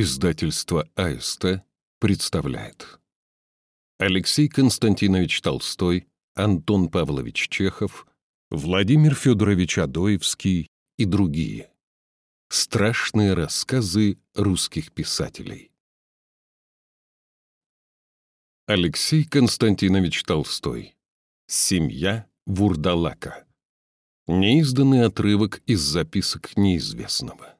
Издательство АСТ представляет Алексей Константинович Толстой, Антон Павлович Чехов, Владимир Федорович Адоевский и другие. Страшные рассказы русских писателей. Алексей Константинович Толстой. Семья Вурдалака. Неизданный отрывок из записок неизвестного.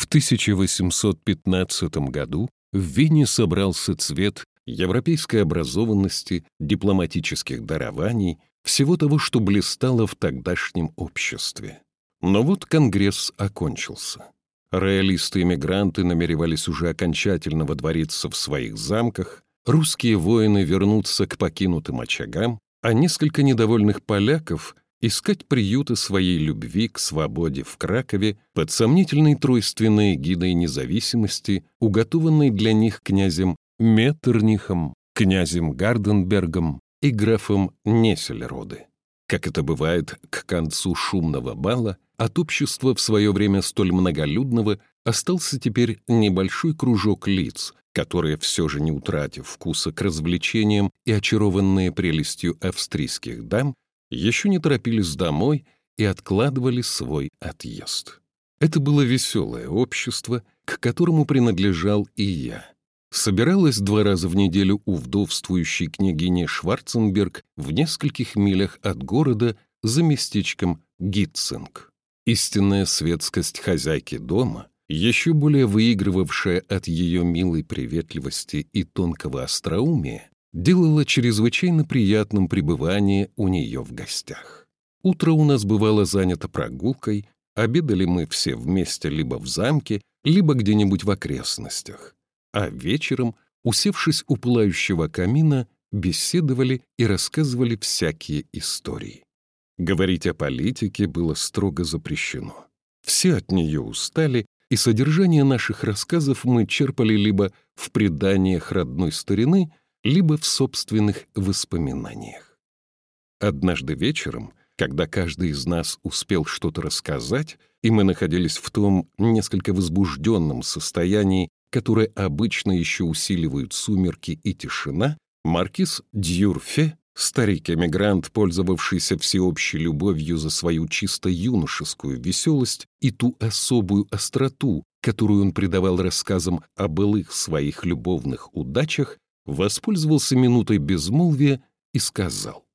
В 1815 году в Вене собрался цвет европейской образованности, дипломатических дарований, всего того, что блистало в тогдашнем обществе. Но вот Конгресс окончился. Роялисты-эмигранты намеревались уже окончательно водвориться в своих замках, русские воины вернуться к покинутым очагам, а несколько недовольных поляков искать приюты своей любви к свободе в Кракове под сомнительной тройственной гидой независимости, уготованной для них князем Меттернихом, князем Гарденбергом и графом Несельроды. Как это бывает к концу шумного бала, от общества в свое время столь многолюдного остался теперь небольшой кружок лиц, которые, все же не утратив вкуса к развлечениям и очарованные прелестью австрийских дам, еще не торопились домой и откладывали свой отъезд. Это было веселое общество, к которому принадлежал и я. Собиралась два раза в неделю у вдовствующей княгини Шварценберг в нескольких милях от города за местечком Гитцинг. Истинная светскость хозяйки дома, еще более выигрывавшая от ее милой приветливости и тонкого остроумия, делало чрезвычайно приятным пребывание у нее в гостях. Утро у нас бывало занято прогулкой, обедали мы все вместе либо в замке, либо где-нибудь в окрестностях, а вечером, усевшись у пылающего камина, беседовали и рассказывали всякие истории. Говорить о политике было строго запрещено. Все от нее устали, и содержание наших рассказов мы черпали либо в преданиях родной старины, либо в собственных воспоминаниях. Однажды вечером, когда каждый из нас успел что-то рассказать, и мы находились в том несколько возбужденном состоянии, которое обычно еще усиливают сумерки и тишина, маркиз Дьюрфе, старик-эмигрант, пользовавшийся всеобщей любовью за свою чисто юношескую веселость и ту особую остроту, которую он придавал рассказам о былых своих любовных удачах, воспользовался минутой безмолвия и сказал.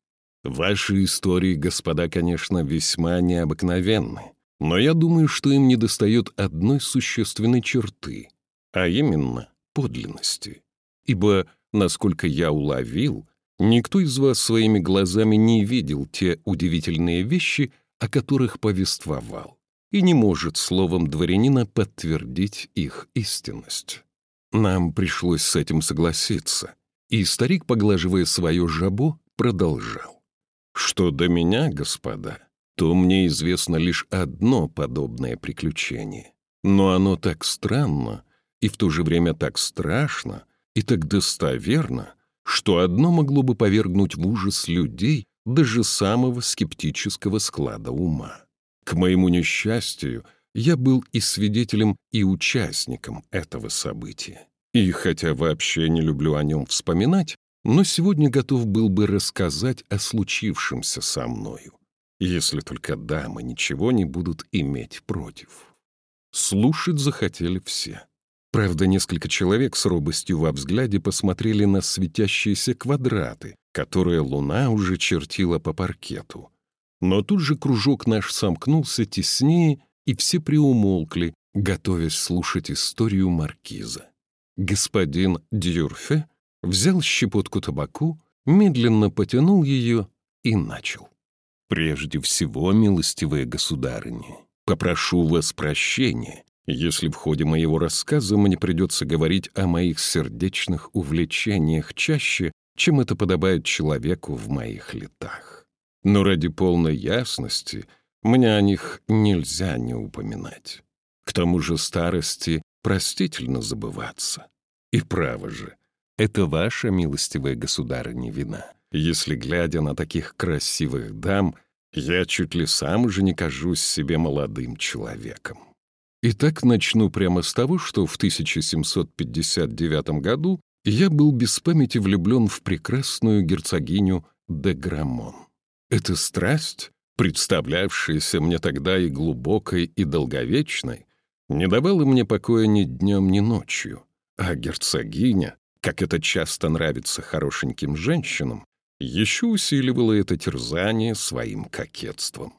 «Ваши истории, господа, конечно, весьма необыкновенны, но я думаю, что им недостает одной существенной черты, а именно подлинности. Ибо, насколько я уловил, никто из вас своими глазами не видел те удивительные вещи, о которых повествовал, и не может словом дворянина подтвердить их истинность. Нам пришлось с этим согласиться, и старик, поглаживая свое жабо, продолжал. «Что до меня, господа, то мне известно лишь одно подобное приключение. Но оно так странно и в то же время так страшно и так достоверно, что одно могло бы повергнуть в ужас людей даже самого скептического склада ума. К моему несчастью, я был и свидетелем, и участником этого события. И хотя вообще не люблю о нем вспоминать, но сегодня готов был бы рассказать о случившемся со мною, если только дамы ничего не будут иметь против. Слушать захотели все. Правда, несколько человек с робостью во взгляде посмотрели на светящиеся квадраты, которые луна уже чертила по паркету. Но тут же кружок наш сомкнулся теснее, и все приумолкли, готовясь слушать историю маркиза. Господин Дюрфе взял щепотку табаку, медленно потянул ее и начал. «Прежде всего, милостивые государыни, попрошу вас прощения, если в ходе моего рассказа мне придется говорить о моих сердечных увлечениях чаще, чем это подобает человеку в моих летах. Но ради полной ясности мне о них нельзя не упоминать. К тому же старости простительно забываться. И право же, это ваша милостивая государыня вина, если, глядя на таких красивых дам, я чуть ли сам уже не кажусь себе молодым человеком. Итак, начну прямо с того, что в 1759 году я был без памяти влюблен в прекрасную герцогиню де Грамон. Эта страсть, представлявшаяся мне тогда и глубокой, и долговечной, не давала мне покоя ни днем, ни ночью, а герцогиня, как это часто нравится хорошеньким женщинам, еще усиливала это терзание своим кокетством.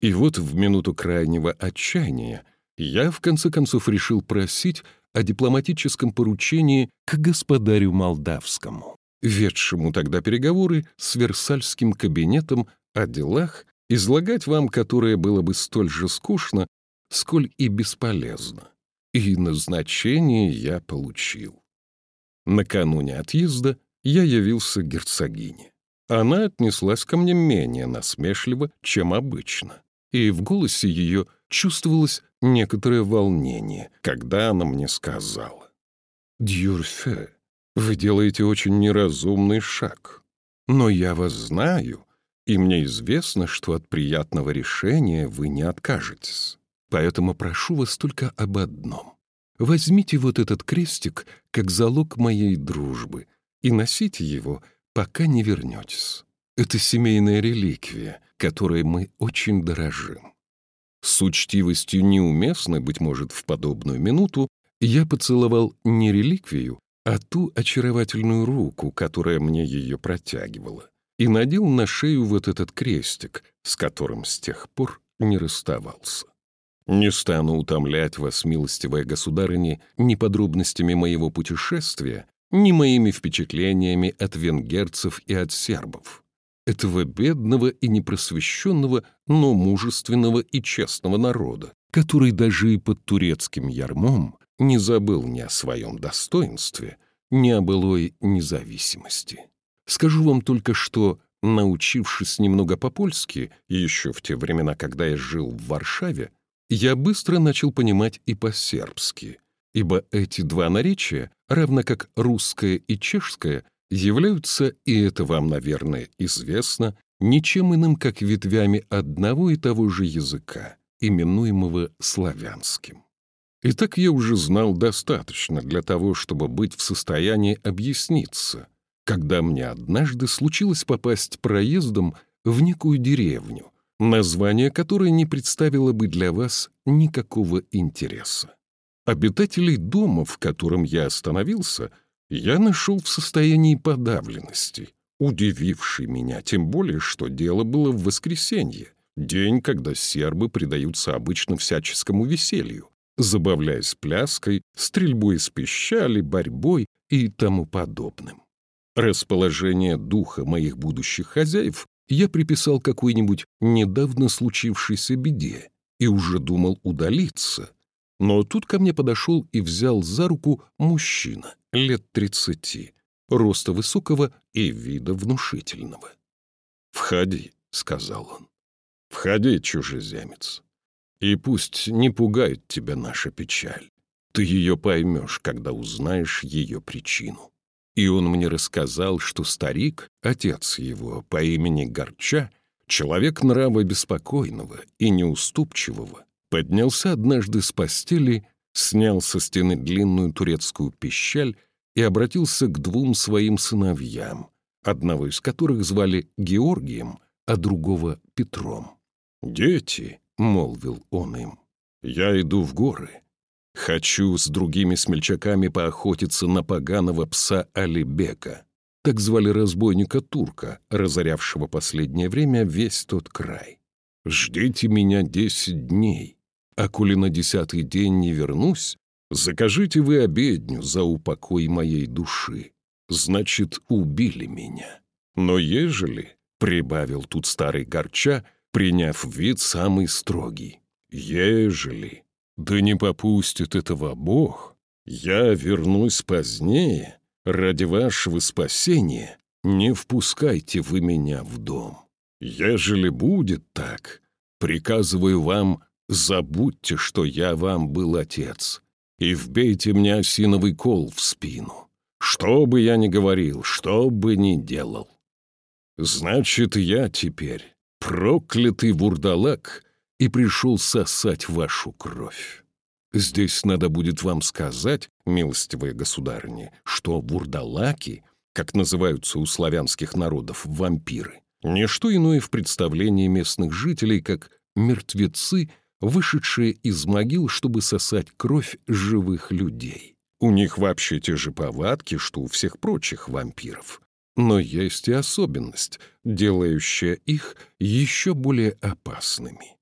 И вот в минуту крайнего отчаяния я в конце концов решил просить о дипломатическом поручении к господарю Молдавскому, ведшему тогда переговоры с Версальским кабинетом о делах, излагать вам которое было бы столь же скучно, сколь и бесполезно. И назначение я получил. Накануне отъезда я явился герцогине. Она отнеслась ко мне менее насмешливо, чем обычно, и в голосе ее чувствовалось некоторое волнение, когда она мне сказала. «Дюрфе, вы делаете очень неразумный шаг, но я вас знаю, и мне известно, что от приятного решения вы не откажетесь. Поэтому прошу вас только об одном. Возьмите вот этот крестик как залог моей дружбы и носите его, пока не вернетесь. Это семейная реликвия, которой мы очень дорожим. С учтивостью неуместной, быть может, в подобную минуту, я поцеловал не реликвию, а ту очаровательную руку, которая мне ее протягивала, и надел на шею вот этот крестик, с которым с тех пор не расставался. Не стану утомлять вас, милостивая государыня, ни подробностями моего путешествия, ни моими впечатлениями от венгерцев и от сербов. Этого бедного и непросвещенного, но мужественного и честного народа, который даже и под турецким ярмом не забыл ни о своем достоинстве, ни о былой независимости. Скажу вам только, что, научившись немного по-польски, еще в те времена, когда я жил в Варшаве, я быстро начал понимать и по-сербски, ибо эти два наречия, равно как русское и чешское, являются, и это вам, наверное, известно, ничем иным, как ветвями одного и того же языка, именуемого славянским. Итак, я уже знал достаточно для того, чтобы быть в состоянии объясниться, когда мне однажды случилось попасть проездом в некую деревню, название которой не представило бы для вас никакого интереса. Обитателей дома, в котором я остановился, я нашел в состоянии подавленности, удививший меня, тем более, что дело было в воскресенье, день, когда сербы предаются обычно всяческому веселью, забавляясь пляской, стрельбой из пищали, борьбой и тому подобным. Расположение духа моих будущих хозяев я приписал какой-нибудь недавно случившейся беде и уже думал удалиться. Но тут ко мне подошел и взял за руку мужчина лет тридцати, роста высокого и вида внушительного. «Входи», — сказал он. «Входи, чужеземец. И пусть не пугает тебя наша печаль. Ты ее поймешь, когда узнаешь ее причину». И он мне рассказал, что старик, отец его по имени Горча, человек нрава беспокойного и неуступчивого, поднялся однажды с постели, снял со стены длинную турецкую пищаль и обратился к двум своим сыновьям, одного из которых звали Георгием, а другого — Петром. «Дети», — молвил он им, — «я иду в горы, Хочу с другими смельчаками поохотиться на поганого пса Алибека. Так звали разбойника-турка, разорявшего последнее время весь тот край. Ждите меня десять дней, а коли на десятый день не вернусь, закажите вы обедню за упокой моей души. Значит, убили меня. Но ежели, — прибавил тут старый горча, приняв вид самый строгий, — ежели да не попустит этого Бог. Я вернусь позднее. Ради вашего спасения не впускайте вы меня в дом. Ежели будет так, приказываю вам, забудьте, что я вам был отец, и вбейте мне осиновый кол в спину. Что бы я ни говорил, что бы ни делал. Значит, я теперь проклятый вурдалак — и пришел сосать вашу кровь. Здесь надо будет вам сказать, милостивая государыня, что вурдалаки, как называются у славянских народов вампиры, не что иное в представлении местных жителей, как мертвецы, вышедшие из могил, чтобы сосать кровь живых людей. У них вообще те же повадки, что у всех прочих вампиров. Но есть и особенность, делающая их еще более опасными.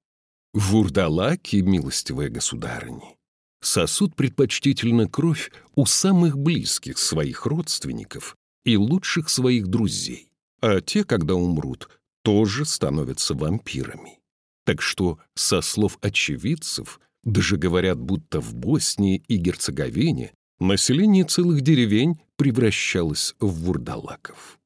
Вурдалаки, милостивые государыни, сосут предпочтительно кровь у самых близких своих родственников и лучших своих друзей, а те, когда умрут, тоже становятся вампирами. Так что, со слов очевидцев, даже говорят, будто в Боснии и Герцеговине население целых деревень превращалось в вурдалаков.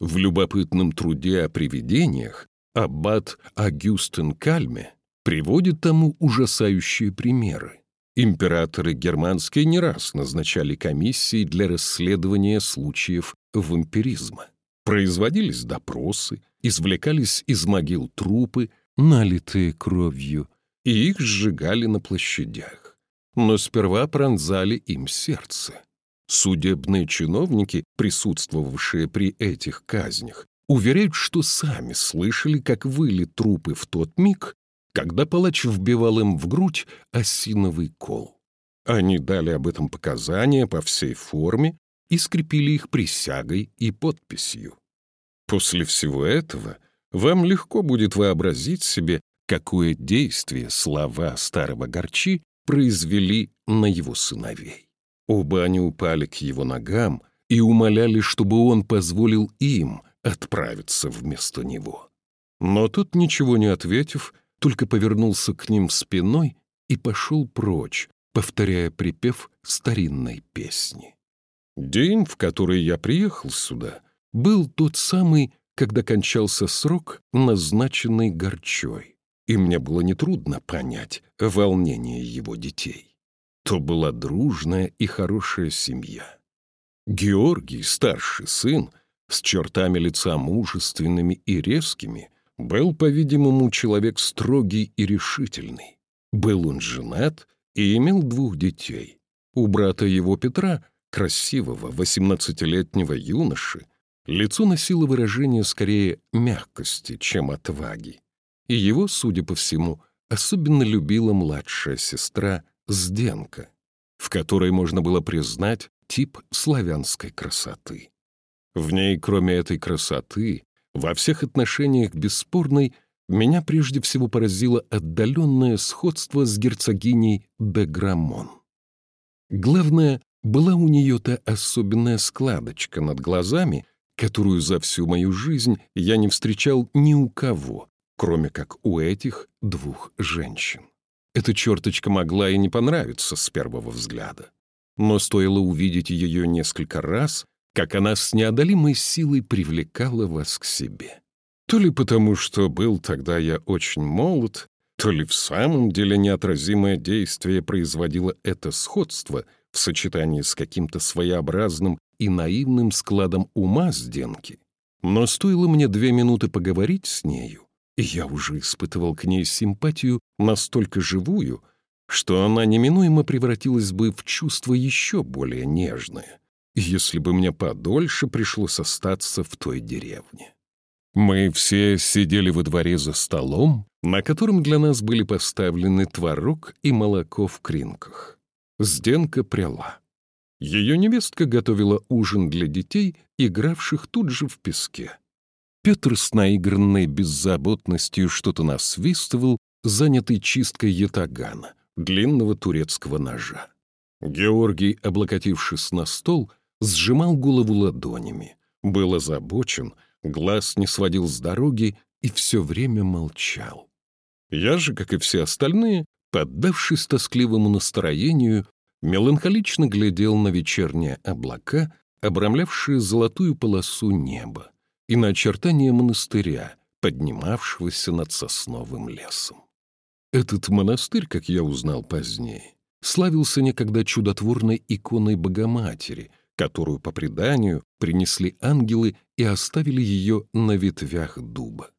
В любопытном труде о привидениях аббат Агюстен Кальме приводит тому ужасающие примеры. Императоры германские не раз назначали комиссии для расследования случаев вампиризма. Производились допросы, извлекались из могил трупы, налитые кровью, и их сжигали на площадях. Но сперва пронзали им сердце. Судебные чиновники, присутствовавшие при этих казнях, уверяют, что сами слышали, как выли трупы в тот миг, когда палач вбивал им в грудь осиновый кол. Они дали об этом показания по всей форме и скрепили их присягой и подписью. После всего этого вам легко будет вообразить себе, какое действие слова старого Горчи произвели на его сыновей. Оба они упали к его ногам и умоляли, чтобы он позволил им отправиться вместо него. Но тот, ничего не ответив, только повернулся к ним спиной и пошел прочь, повторяя припев старинной песни. День, в который я приехал сюда, был тот самый, когда кончался срок, назначенный Горчой, и мне было нетрудно понять волнение его детей. То была дружная и хорошая семья. Георгий, старший сын, с чертами лица мужественными и резкими, был, по-видимому, человек строгий и решительный. Был он женат и имел двух детей. У брата его Петра, красивого восемнадцатилетнего юноши, лицо носило выражение скорее мягкости, чем отваги. И его, судя по всему, особенно любила младшая сестра Сденка, в которой можно было признать тип славянской красоты. В ней, кроме этой красоты, во всех отношениях бесспорной меня прежде всего поразило отдаленное сходство с герцогиней де Грамон. Главное, была у нее та особенная складочка над глазами, которую за всю мою жизнь я не встречал ни у кого, кроме как у этих двух женщин. Эта черточка могла и не понравиться с первого взгляда. Но стоило увидеть ее несколько раз, как она с неодолимой силой привлекала вас к себе. То ли потому, что был тогда я очень молод, то ли в самом деле неотразимое действие производило это сходство в сочетании с каким-то своеобразным и наивным складом ума Сденки. Но стоило мне две минуты поговорить с нею, и я уже испытывал к ней симпатию настолько живую, что она неминуемо превратилась бы в чувство еще более нежное если бы мне подольше пришлось остаться в той деревне. Мы все сидели во дворе за столом, на котором для нас были поставлены творог и молоко в кринках. Сденка пряла. Ее невестка готовила ужин для детей, игравших тут же в песке. Петр с наигранной беззаботностью что-то насвистывал, занятый чисткой ятагана, длинного турецкого ножа. Георгий, облокотившись на стол, сжимал голову ладонями, был озабочен, глаз не сводил с дороги и все время молчал. Я же, как и все остальные, поддавшись тоскливому настроению, меланхолично глядел на вечерние облака, обрамлявшие золотую полосу неба, и на очертания монастыря, поднимавшегося над сосновым лесом. Этот монастырь, как я узнал позднее, славился некогда чудотворной иконой Богоматери — которую, по преданию, принесли ангелы и оставили ее на ветвях дуба.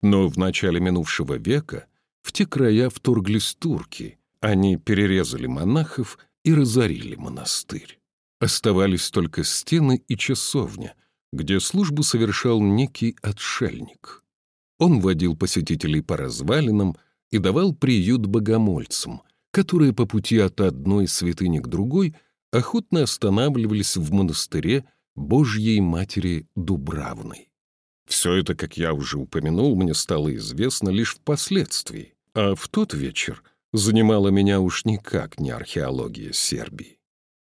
Но в начале минувшего века в те края вторглись турки, Они перерезали монахов и разорили монастырь. Оставались только стены и часовня, где службу совершал некий отшельник. Он водил посетителей по развалинам и давал приют богомольцам, которые по пути от одной святыни к другой охотно останавливались в монастыре Божьей Матери Дубравной. Все это, как я уже упомянул, мне стало известно лишь впоследствии, а в тот вечер занимала меня уж никак не археология Сербии.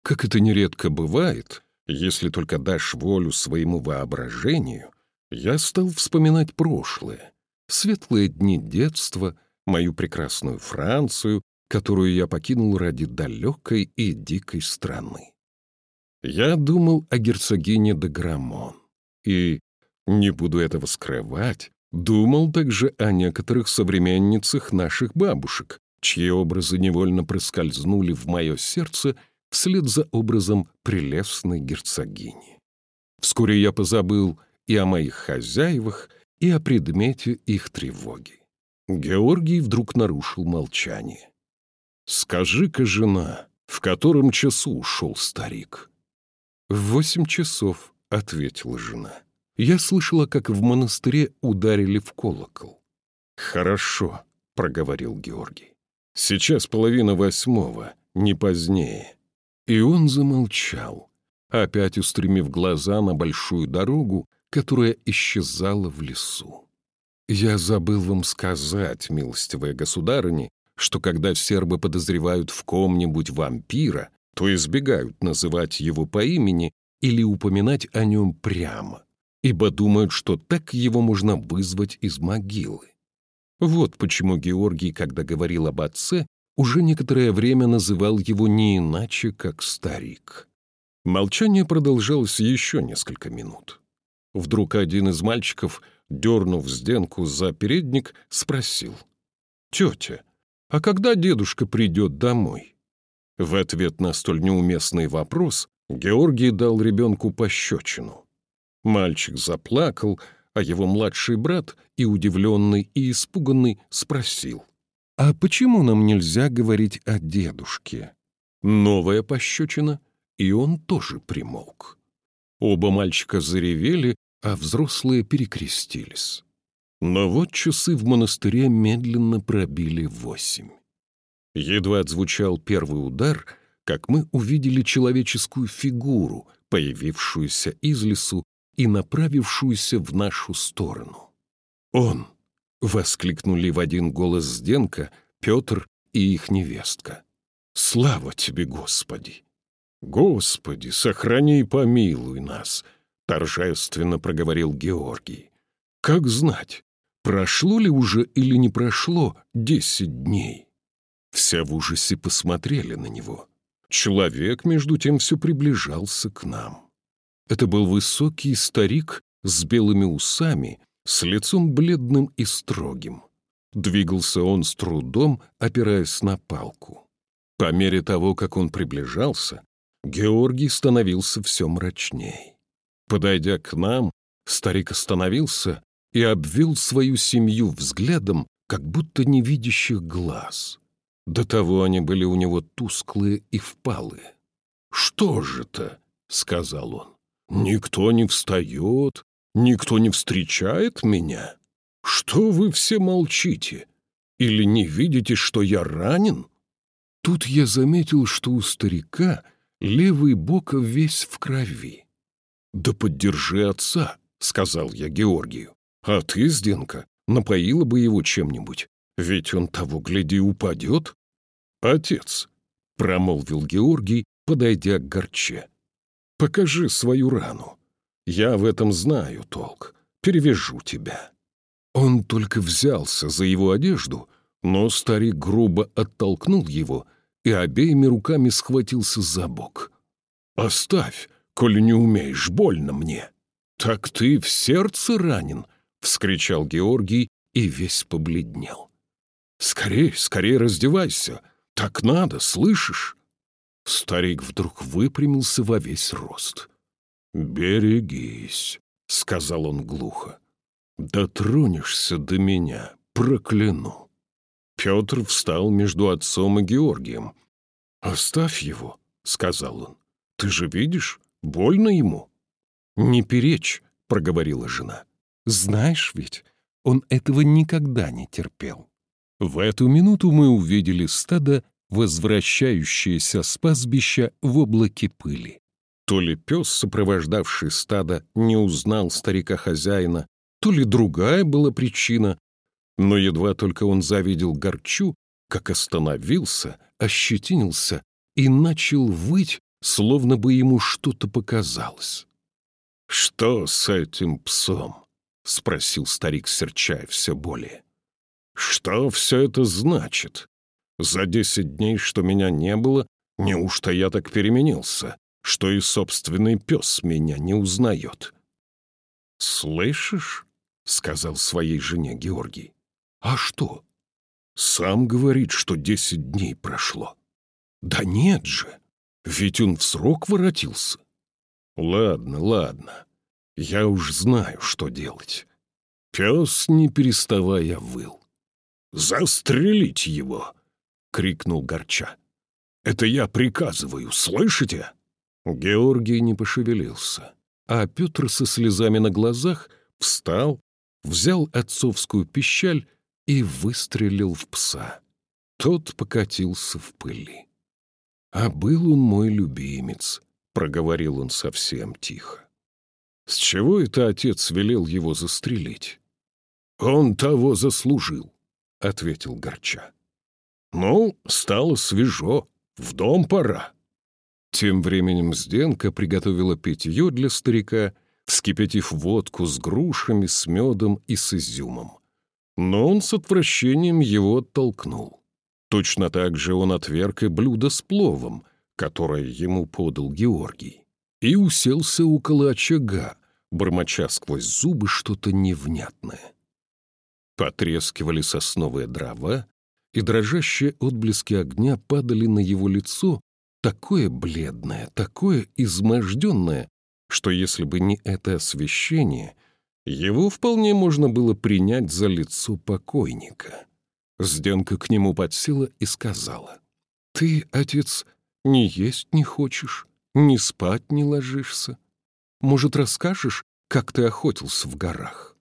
Как это нередко бывает, если только дашь волю своему воображению, я стал вспоминать прошлое, светлые дни детства, мою прекрасную Францию, которую я покинул ради далекой и дикой страны. Я думал о герцогине де Грамон и, не буду этого скрывать, думал также о некоторых современницах наших бабушек, чьи образы невольно проскользнули в мое сердце вслед за образом прелестной герцогини. Вскоре я позабыл и о моих хозяевах, и о предмете их тревоги. Георгий вдруг нарушил молчание. «Скажи-ка, жена, в котором часу ушел старик?» «В восемь часов», — ответила жена. «Я слышала, как в монастыре ударили в колокол». «Хорошо», — проговорил Георгий. Сейчас половина восьмого, не позднее. И он замолчал, опять устремив глаза на большую дорогу, которая исчезала в лесу. Я забыл вам сказать, милостивая государыня, что когда сербы подозревают в ком-нибудь вампира, то избегают называть его по имени или упоминать о нем прямо, ибо думают, что так его можно вызвать из могилы. Вот почему Георгий, когда говорил об отце, уже некоторое время называл его не иначе, как старик. Молчание продолжалось еще несколько минут. Вдруг один из мальчиков, дернув Зденку за передник, спросил. «Тетя, а когда дедушка придет домой?» В ответ на столь неуместный вопрос Георгий дал ребенку пощечину. Мальчик заплакал, а его младший брат, и удивленный, и испуганный, спросил, «А почему нам нельзя говорить о дедушке?» Новая пощечина, и он тоже примолк. Оба мальчика заревели, а взрослые перекрестились. Но вот часы в монастыре медленно пробили восемь. Едва отзвучал первый удар, как мы увидели человеческую фигуру, появившуюся из лесу и направившуюся в нашу сторону. «Он!» — воскликнули в один голос Сденко, Петр и их невестка. «Слава тебе, Господи!» «Господи, сохрани и помилуй нас!» — торжественно проговорил Георгий. «Как знать, прошло ли уже или не прошло десять дней?» Все в ужасе посмотрели на него. Человек, между тем, все приближался к нам. Это был высокий старик с белыми усами, с лицом бледным и строгим. Двигался он с трудом, опираясь на палку. По мере того, как он приближался, Георгий становился все мрачней. Подойдя к нам, старик остановился и обвел свою семью взглядом, как будто невидящих глаз. До того они были у него тусклые и впалые. «Что же это?» — сказал он. Никто не встает, никто не встречает меня. Что вы все молчите? Или не видите, что я ранен? Тут я заметил, что у старика левый бок весь в крови. «Да поддержи отца», — сказал я Георгию. «А ты, Сденка, напоила бы его чем-нибудь, ведь он того, гляди, упадет». «Отец», — промолвил Георгий, подойдя к горче, Покажи свою рану. Я в этом знаю толк. Перевяжу тебя». Он только взялся за его одежду, но старик грубо оттолкнул его и обеими руками схватился за бок. «Оставь, коли не умеешь, больно мне». «Так ты в сердце ранен?» — вскричал Георгий и весь побледнел. «Скорей, скорей раздевайся. Так надо, слышишь?» Старик вдруг выпрямился во весь рост. «Берегись», — сказал он глухо. «Дотронешься до меня, прокляну». Петр встал между отцом и Георгием. «Оставь его», — сказал он. «Ты же видишь, больно ему». «Не перечь», — проговорила жена. «Знаешь ведь, он этого никогда не терпел». В эту минуту мы увидели стадо, возвращающееся с пастбища в облаке пыли. То ли пес, сопровождавший стадо, не узнал старика-хозяина, то ли другая была причина, но едва только он завидел горчу, как остановился, ощетинился и начал выть, словно бы ему что-то показалось. «Что с этим псом?» — спросил старик Серчай все более. «Что все это значит? За десять дней, что меня не было, неужто я так переменился, что и собственный пес меня не узнает?» «Слышишь?» — сказал своей жене Георгий. «А что?» «Сам говорит, что десять дней прошло». «Да нет же, ведь он в срок воротился». «Ладно, ладно, я уж знаю, что делать». Пес, не переставая, выл. «Застрелить его!» — крикнул Горча. «Это я приказываю, слышите?» Георгий не пошевелился, а Петр со слезами на глазах встал, взял отцовскую пищаль и выстрелил в пса. Тот покатился в пыли. «А был он мой любимец», — проговорил он совсем тихо. «С чего это отец велел его застрелить?» «Он того заслужил», — ответил Горча. «Ну, стало свежо, в дом пора». Тем временем Сденка приготовила питье для старика, вскипятив водку с грушами, с медом и с изюмом. Но он с отвращением его оттолкнул. Точно так же он отверг и блюдо с пловом, которое ему подал Георгий, и уселся около очага, бормоча сквозь зубы что-то невнятное. Потрескивали сосновые дрова, и дрожащие отблески огня падали на его лицо, такое бледное, такое изможденное, что если бы не это освещение, его вполне можно было принять за лицо покойника. Сденка к нему подсела и сказала, «Ты, отец, не есть не хочешь, не спать не ложишься. Может, расскажешь, как ты охотился в горах?»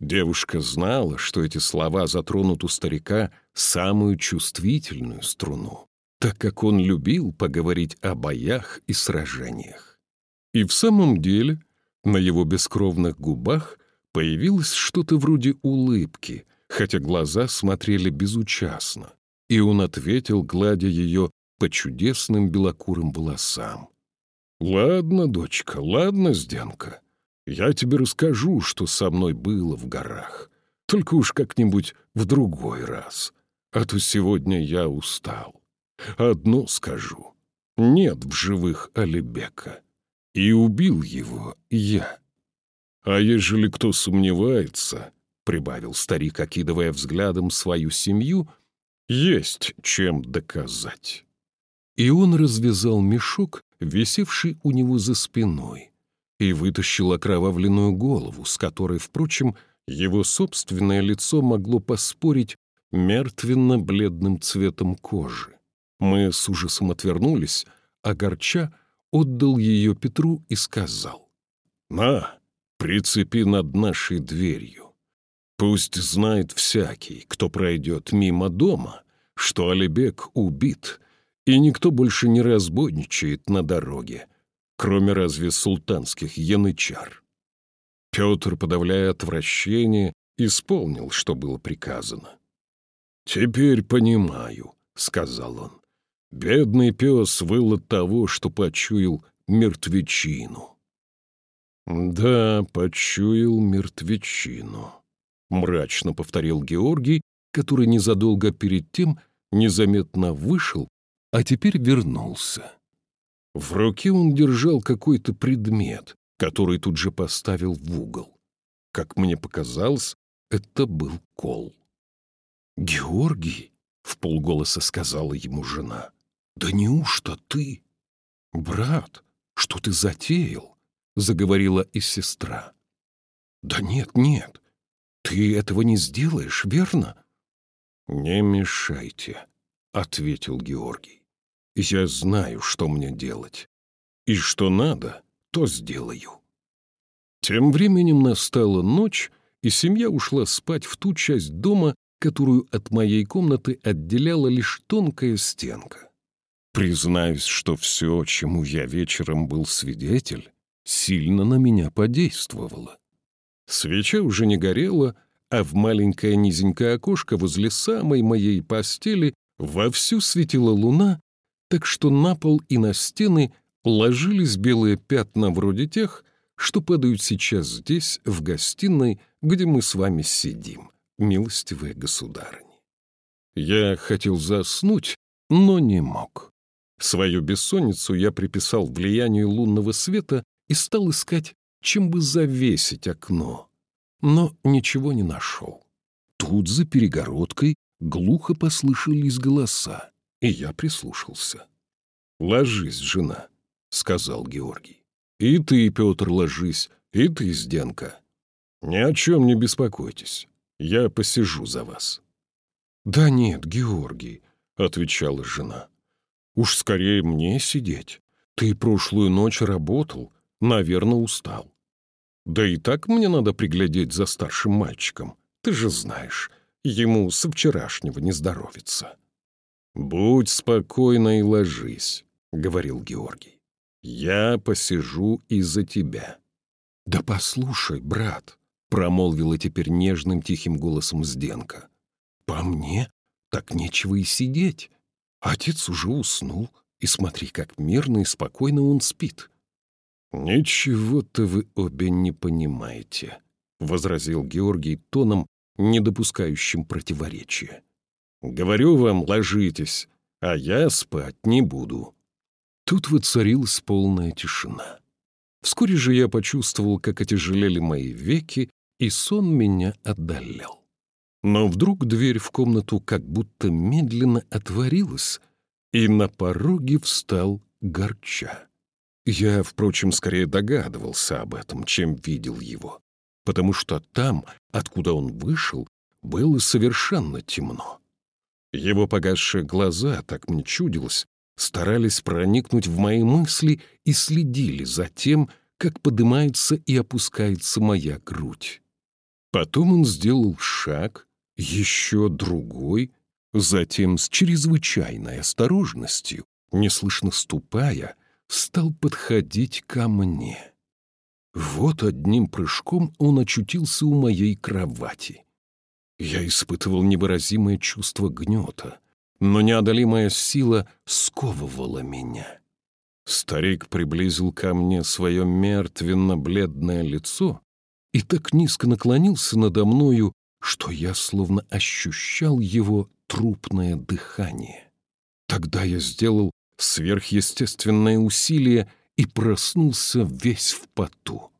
Девушка знала, что эти слова затронут у старика самую чувствительную струну, так как он любил поговорить о боях и сражениях. И в самом деле на его бескровных губах появилось что-то вроде улыбки, хотя глаза смотрели безучастно, и он ответил, гладя ее по чудесным белокурым волосам. «Ладно, дочка, ладно, Сденка, я тебе расскажу, что со мной было в горах. Только уж как-нибудь в другой раз. А то сегодня я устал. Одно скажу. Нет в живых Алибека. И убил его я. А ежели кто сомневается, — прибавил старик, окидывая взглядом свою семью, — есть чем доказать. И он развязал мешок, висевший у него за спиной, и вытащил окровавленную голову, с которой, впрочем, его собственное лицо могло поспорить мертвенно-бледным цветом кожи. Мы с ужасом отвернулись, а Горча отдал ее Петру и сказал, «На, прицепи над нашей дверью. Пусть знает всякий, кто пройдет мимо дома, что Алибек убит, и никто больше не разбойничает на дороге, кроме разве султанских янычар. Петр, подавляя отвращение, исполнил, что было приказано. «Теперь понимаю», — сказал он. «Бедный пес выл от того, что почуял мертвечину». «Да, почуял мертвечину», — мрачно повторил Георгий, который незадолго перед тем незаметно вышел, а теперь вернулся. В руке он держал какой-то предмет, который тут же поставил в угол. Как мне показалось, это был кол. «Георгий», — в полголоса сказала ему жена, — «да неужто ты?» «Брат, что ты затеял?» — заговорила и сестра. «Да нет, нет, ты этого не сделаешь, верно?» «Не мешайте», — ответил Георгий. «Я знаю, что мне делать. И что надо, то сделаю». Тем временем настала ночь, и семья ушла спать в ту часть дома, которую от моей комнаты отделяла лишь тонкая стенка. Признаюсь, что все, чему я вечером был свидетель, сильно на меня подействовало. Свеча уже не горела, а в маленькое низенькое окошко возле самой моей постели вовсю светила луна, так что на пол и на стены ложились белые пятна вроде тех, что падают сейчас здесь, в гостиной, где мы с вами сидим, милостивые государыни. Я хотел заснуть, но не мог. Свою бессонницу я приписал влиянию лунного света и стал искать, чем бы завесить окно. Но ничего не нашел. Тут за перегородкой глухо послышались голоса, и я прислушался. «Ложись, жена», — сказал Георгий. «И ты, Петр, ложись, и ты, Сденка. Ни о чем не беспокойтесь, я посижу за вас». «Да нет, Георгий», — отвечала жена. «Уж скорее мне сидеть. Ты прошлую ночь работал, наверное, устал. Да и так мне надо приглядеть за старшим мальчиком. Ты же знаешь, ему со вчерашнего не здоровится». «Будь спокойна и ложись», — говорил Георгий. «Я посижу из-за тебя». «Да послушай, брат», — промолвила теперь нежным тихим голосом Сденка. «По мне так нечего и сидеть. Отец уже уснул, и смотри, как мирно и спокойно он спит». «Ничего-то вы обе не понимаете», — возразил Георгий тоном, не допускающим противоречия. «Говорю вам, ложитесь, а я спать не буду». Тут воцарилась полная тишина. Вскоре же я почувствовал, как отяжелели мои веки, и сон меня отдалял. Но вдруг дверь в комнату как будто медленно отворилась, и на пороге встал Горча. Я, впрочем, скорее догадывался об этом, чем видел его, потому что там, откуда он вышел, было совершенно темно. Его погасшие глаза, так мне чудилось, старались проникнуть в мои мысли и следили за тем, как поднимается и опускается моя грудь. Потом он сделал шаг, еще другой, затем с чрезвычайной осторожностью, неслышно ступая, стал подходить ко мне. Вот одним прыжком он очутился у моей кровати. Я испытывал невыразимое чувство гнета, но неодолимая сила сковывала меня. Старик приблизил ко мне свое мертвенно-бледное лицо и так низко наклонился надо мною, что я словно ощущал его трупное дыхание. Тогда я сделал сверхъестественное усилие и проснулся весь в поту.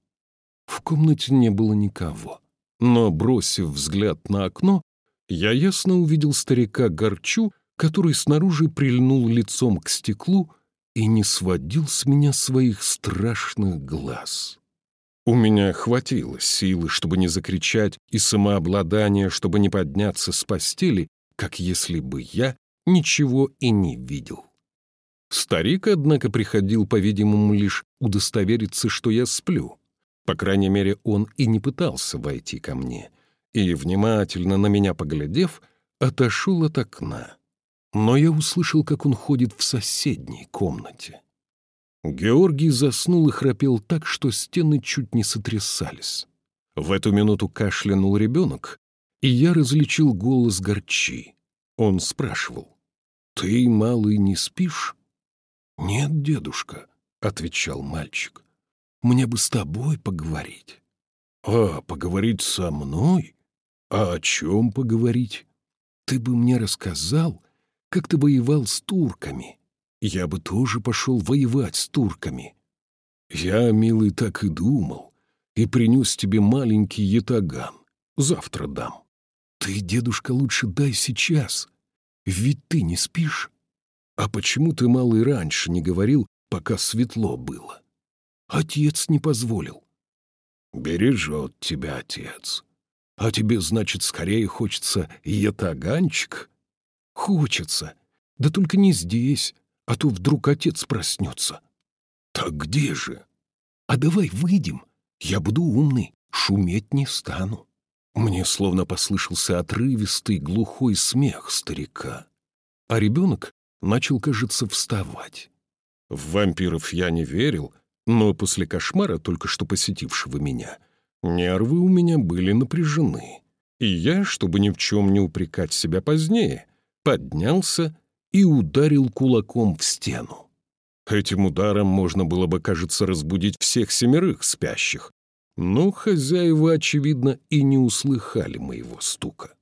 В комнате не было никого, но, бросив взгляд на окно, я ясно увидел старика Горчу, который снаружи прильнул лицом к стеклу и не сводил с меня своих страшных глаз. У меня хватило силы, чтобы не закричать, и самообладания, чтобы не подняться с постели, как если бы я ничего и не видел. Старик, однако, приходил, по-видимому, лишь удостовериться, что я сплю. По крайней мере, он и не пытался войти ко мне, и, внимательно на меня поглядев, отошел от окна. Но я услышал, как он ходит в соседней комнате. Георгий заснул и храпел так, что стены чуть не сотрясались. В эту минуту кашлянул ребенок, и я различил голос горчи. Он спрашивал, «Ты, малый, не спишь?» «Нет, дедушка», — отвечал мальчик. «Мне бы с тобой поговорить». «А, поговорить со мной? А о чем поговорить? Ты бы мне рассказал, как ты воевал с турками. Я бы тоже пошел воевать с турками». «Я, милый, так и думал, и принес тебе маленький ятаган. Завтра дам». «Ты, дедушка, лучше дай сейчас, ведь ты не спишь». «А почему ты, малый, раньше не говорил, пока светло было?» «Отец не позволил». «Бережет тебя отец. А тебе, значит, скорее хочется ятаганчик? Хочется. Да только не здесь, а то вдруг отец проснется. Так где же? А давай выйдем. Я буду умный, шуметь не стану. Мне словно послышался отрывистый глухой смех старика. А ребенок начал, кажется, вставать. В вампиров я не верил, но после кошмара, только что посетившего меня, нервы у меня были напряжены. И я, чтобы ни в чем не упрекать себя позднее, поднялся и ударил кулаком в стену. Этим ударом можно было бы, кажется, разбудить всех семерых спящих, но хозяева, очевидно, и не услыхали моего стука.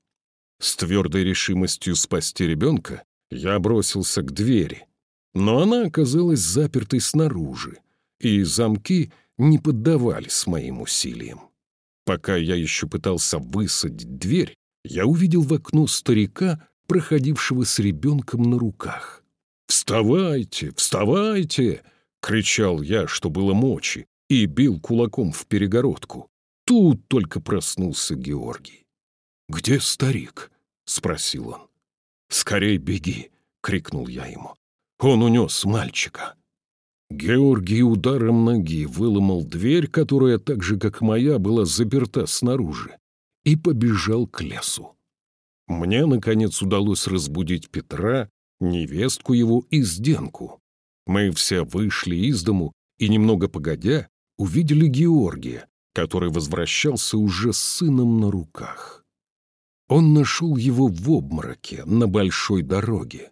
С твердой решимостью спасти ребенка я бросился к двери, но она оказалась запертой снаружи, и замки не поддавались моим усилиям. Пока я еще пытался высадить дверь, я увидел в окно старика, проходившего с ребенком на руках. «Вставайте, вставайте!» — кричал я, что было мочи, и бил кулаком в перегородку. Тут только проснулся Георгий. «Где старик?» — спросил он. «Скорей беги!» — крикнул я ему. «Он унес мальчика!» Георгий ударом ноги выломал дверь, которая так же, как моя, была заперта снаружи, и побежал к лесу. Мне, наконец, удалось разбудить Петра, невестку его и Сденку. Мы все вышли из дому и, немного погодя, увидели Георгия, который возвращался уже с сыном на руках. Он нашел его в обмороке на большой дороге,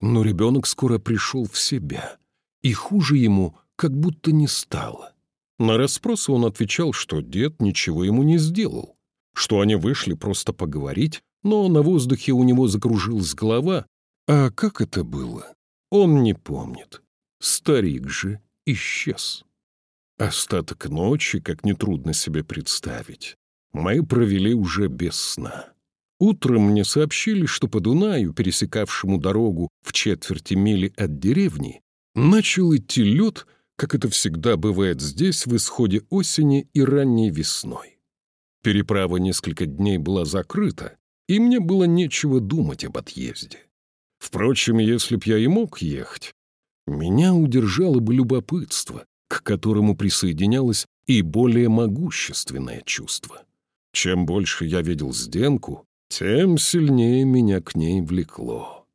но ребенок скоро пришел в себя, и хуже ему как будто не стало. На расспросы он отвечал, что дед ничего ему не сделал, что они вышли просто поговорить, но на воздухе у него закружилась голова, а как это было, он не помнит. Старик же исчез. Остаток ночи, как нетрудно себе представить, мы провели уже без сна. Утром мне сообщили, что по Дунаю, пересекавшему дорогу в четверти мили от деревни, начал идти лед, как это всегда бывает здесь в исходе осени и ранней весной. Переправа несколько дней была закрыта, и мне было нечего думать об отъезде. Впрочем, если б я и мог ехать, меня удержало бы любопытство, к которому присоединялось и более могущественное чувство. Чем больше я видел Сденку, тем сильнее меня к ней влекло.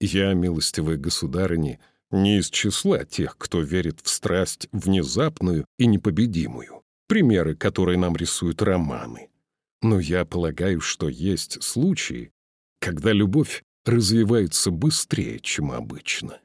Я, милостивая государыня, не из числа тех, кто верит в страсть внезапную и непобедимую, примеры, которые нам рисуют романы. Но я полагаю, что есть случаи, когда любовь развивается быстрее, чем обычно.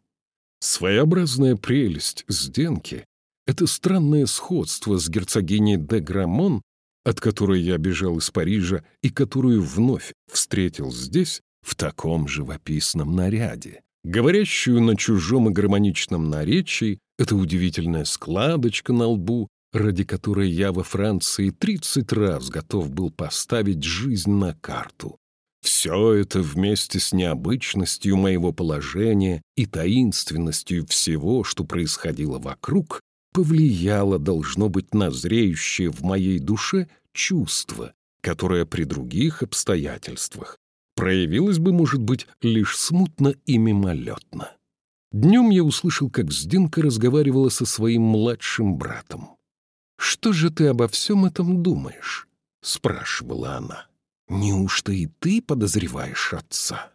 Своеобразная прелесть Сденки это странное сходство с герцогиней де Грамон, от которой я бежал из Парижа и которую вновь встретил здесь в таком живописном наряде. Говорящую на чужом и гармоничном наречии, эта удивительная складочка на лбу, ради которой я во Франции тридцать раз готов был поставить жизнь на карту. Все это вместе с необычностью моего положения и таинственностью всего, что происходило вокруг, повлияло, должно быть, на зреющее в моей душе чувство, которое при других обстоятельствах проявилось бы, может быть, лишь смутно и мимолетно. Днем я услышал, как Здинка разговаривала со своим младшим братом. «Что же ты обо всем этом думаешь?» — спрашивала она. «Неужто и ты подозреваешь отца?»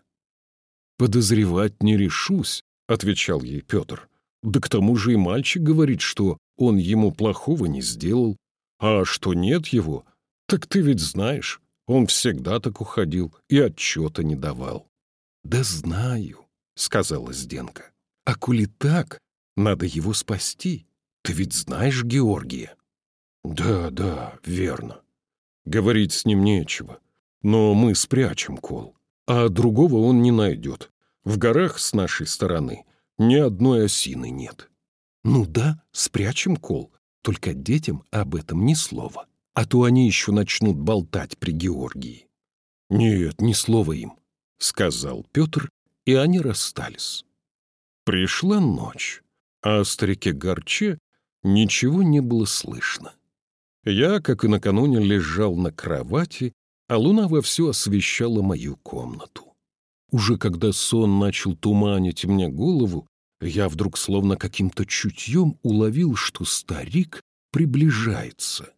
«Подозревать не решусь», — отвечал ей Петр. Да к тому же и мальчик говорит, что он ему плохого не сделал. А что нет его, так ты ведь знаешь, он всегда так уходил и отчета не давал. — Да знаю, — сказала Сденка. — А коли так, надо его спасти. Ты ведь знаешь Георгия? — Да, да, верно. Говорить с ним нечего. Но мы спрячем кол, а другого он не найдет. В горах с нашей стороны ни одной осины нет. Ну да, спрячем кол, только детям об этом ни слова, а то они еще начнут болтать при Георгии. Нет, ни слова им, сказал Петр, и они расстались. Пришла ночь, а о старике Горче ничего не было слышно. Я, как и накануне, лежал на кровати а луна вовсю освещала мою комнату. Уже когда сон начал туманить мне голову, я вдруг словно каким-то чутьем уловил, что старик приближается.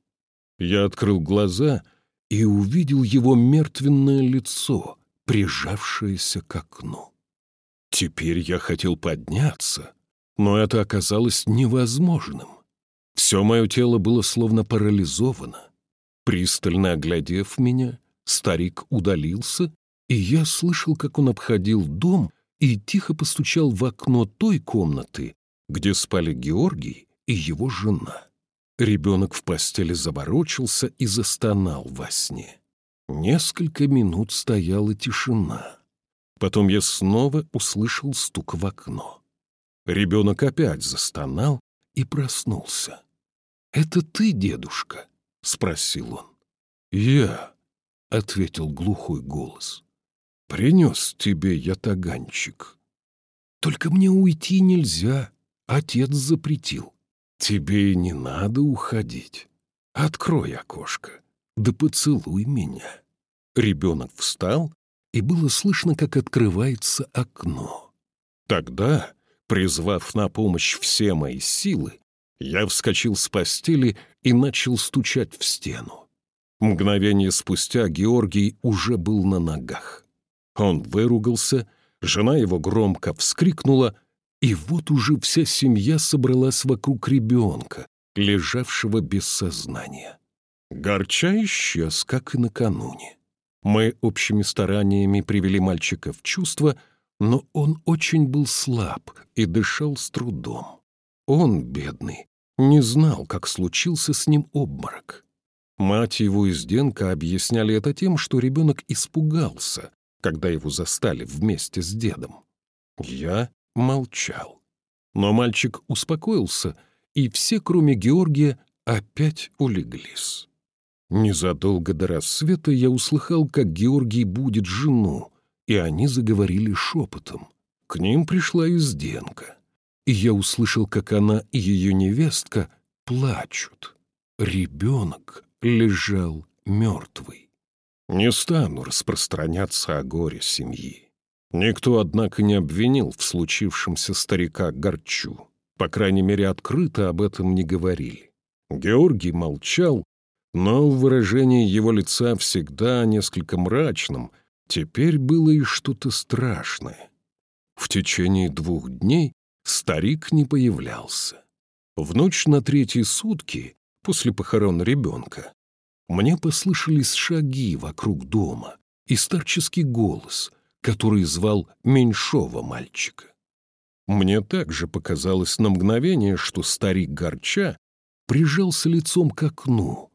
Я открыл глаза и увидел его мертвенное лицо, прижавшееся к окну. Теперь я хотел подняться, но это оказалось невозможным. Все мое тело было словно парализовано. Пристально оглядев меня, старик удалился, и я слышал, как он обходил дом и тихо постучал в окно той комнаты, где спали Георгий и его жена. Ребенок в постели заворочился и застонал во сне. Несколько минут стояла тишина. Потом я снова услышал стук в окно. Ребенок опять застонал и проснулся. «Это ты, дедушка?» — спросил он. «Я», — ответил глухой голос. «Принес тебе я таганчик. Только мне уйти нельзя, отец запретил. Тебе не надо уходить. Открой окошко, да поцелуй меня». Ребенок встал, и было слышно, как открывается окно. Тогда, призвав на помощь все мои силы, я вскочил с постели и начал стучать в стену. Мгновение спустя Георгий уже был на ногах. Он выругался, жена его громко вскрикнула, и вот уже вся семья собралась вокруг ребенка, лежавшего без сознания. Горча исчез, как и накануне. Мы общими стараниями привели мальчика в чувство, но он очень был слаб и дышал с трудом. Он, бедный, не знал, как случился с ним обморок. Мать его и Зденка объясняли это тем, что ребенок испугался, когда его застали вместе с дедом. Я молчал. Но мальчик успокоился, и все, кроме Георгия, опять улеглись. Незадолго до рассвета я услыхал, как Георгий будет жену, и они заговорили шепотом. К ним пришла Изденка, и я услышал, как она и ее невестка плачут. Ребенок лежал мертвый. Не стану распространяться о горе семьи. Никто, однако, не обвинил в случившемся старика Горчу. По крайней мере, открыто об этом не говорили. Георгий молчал, но в выражении его лица всегда несколько мрачным теперь было и что-то страшное. В течение двух дней старик не появлялся. В ночь на третьи сутки, после похорон ребенка, мне послышались шаги вокруг дома и старческий голос, который звал меньшого мальчика. Мне также показалось на мгновение, что старик Горча прижался лицом к окну,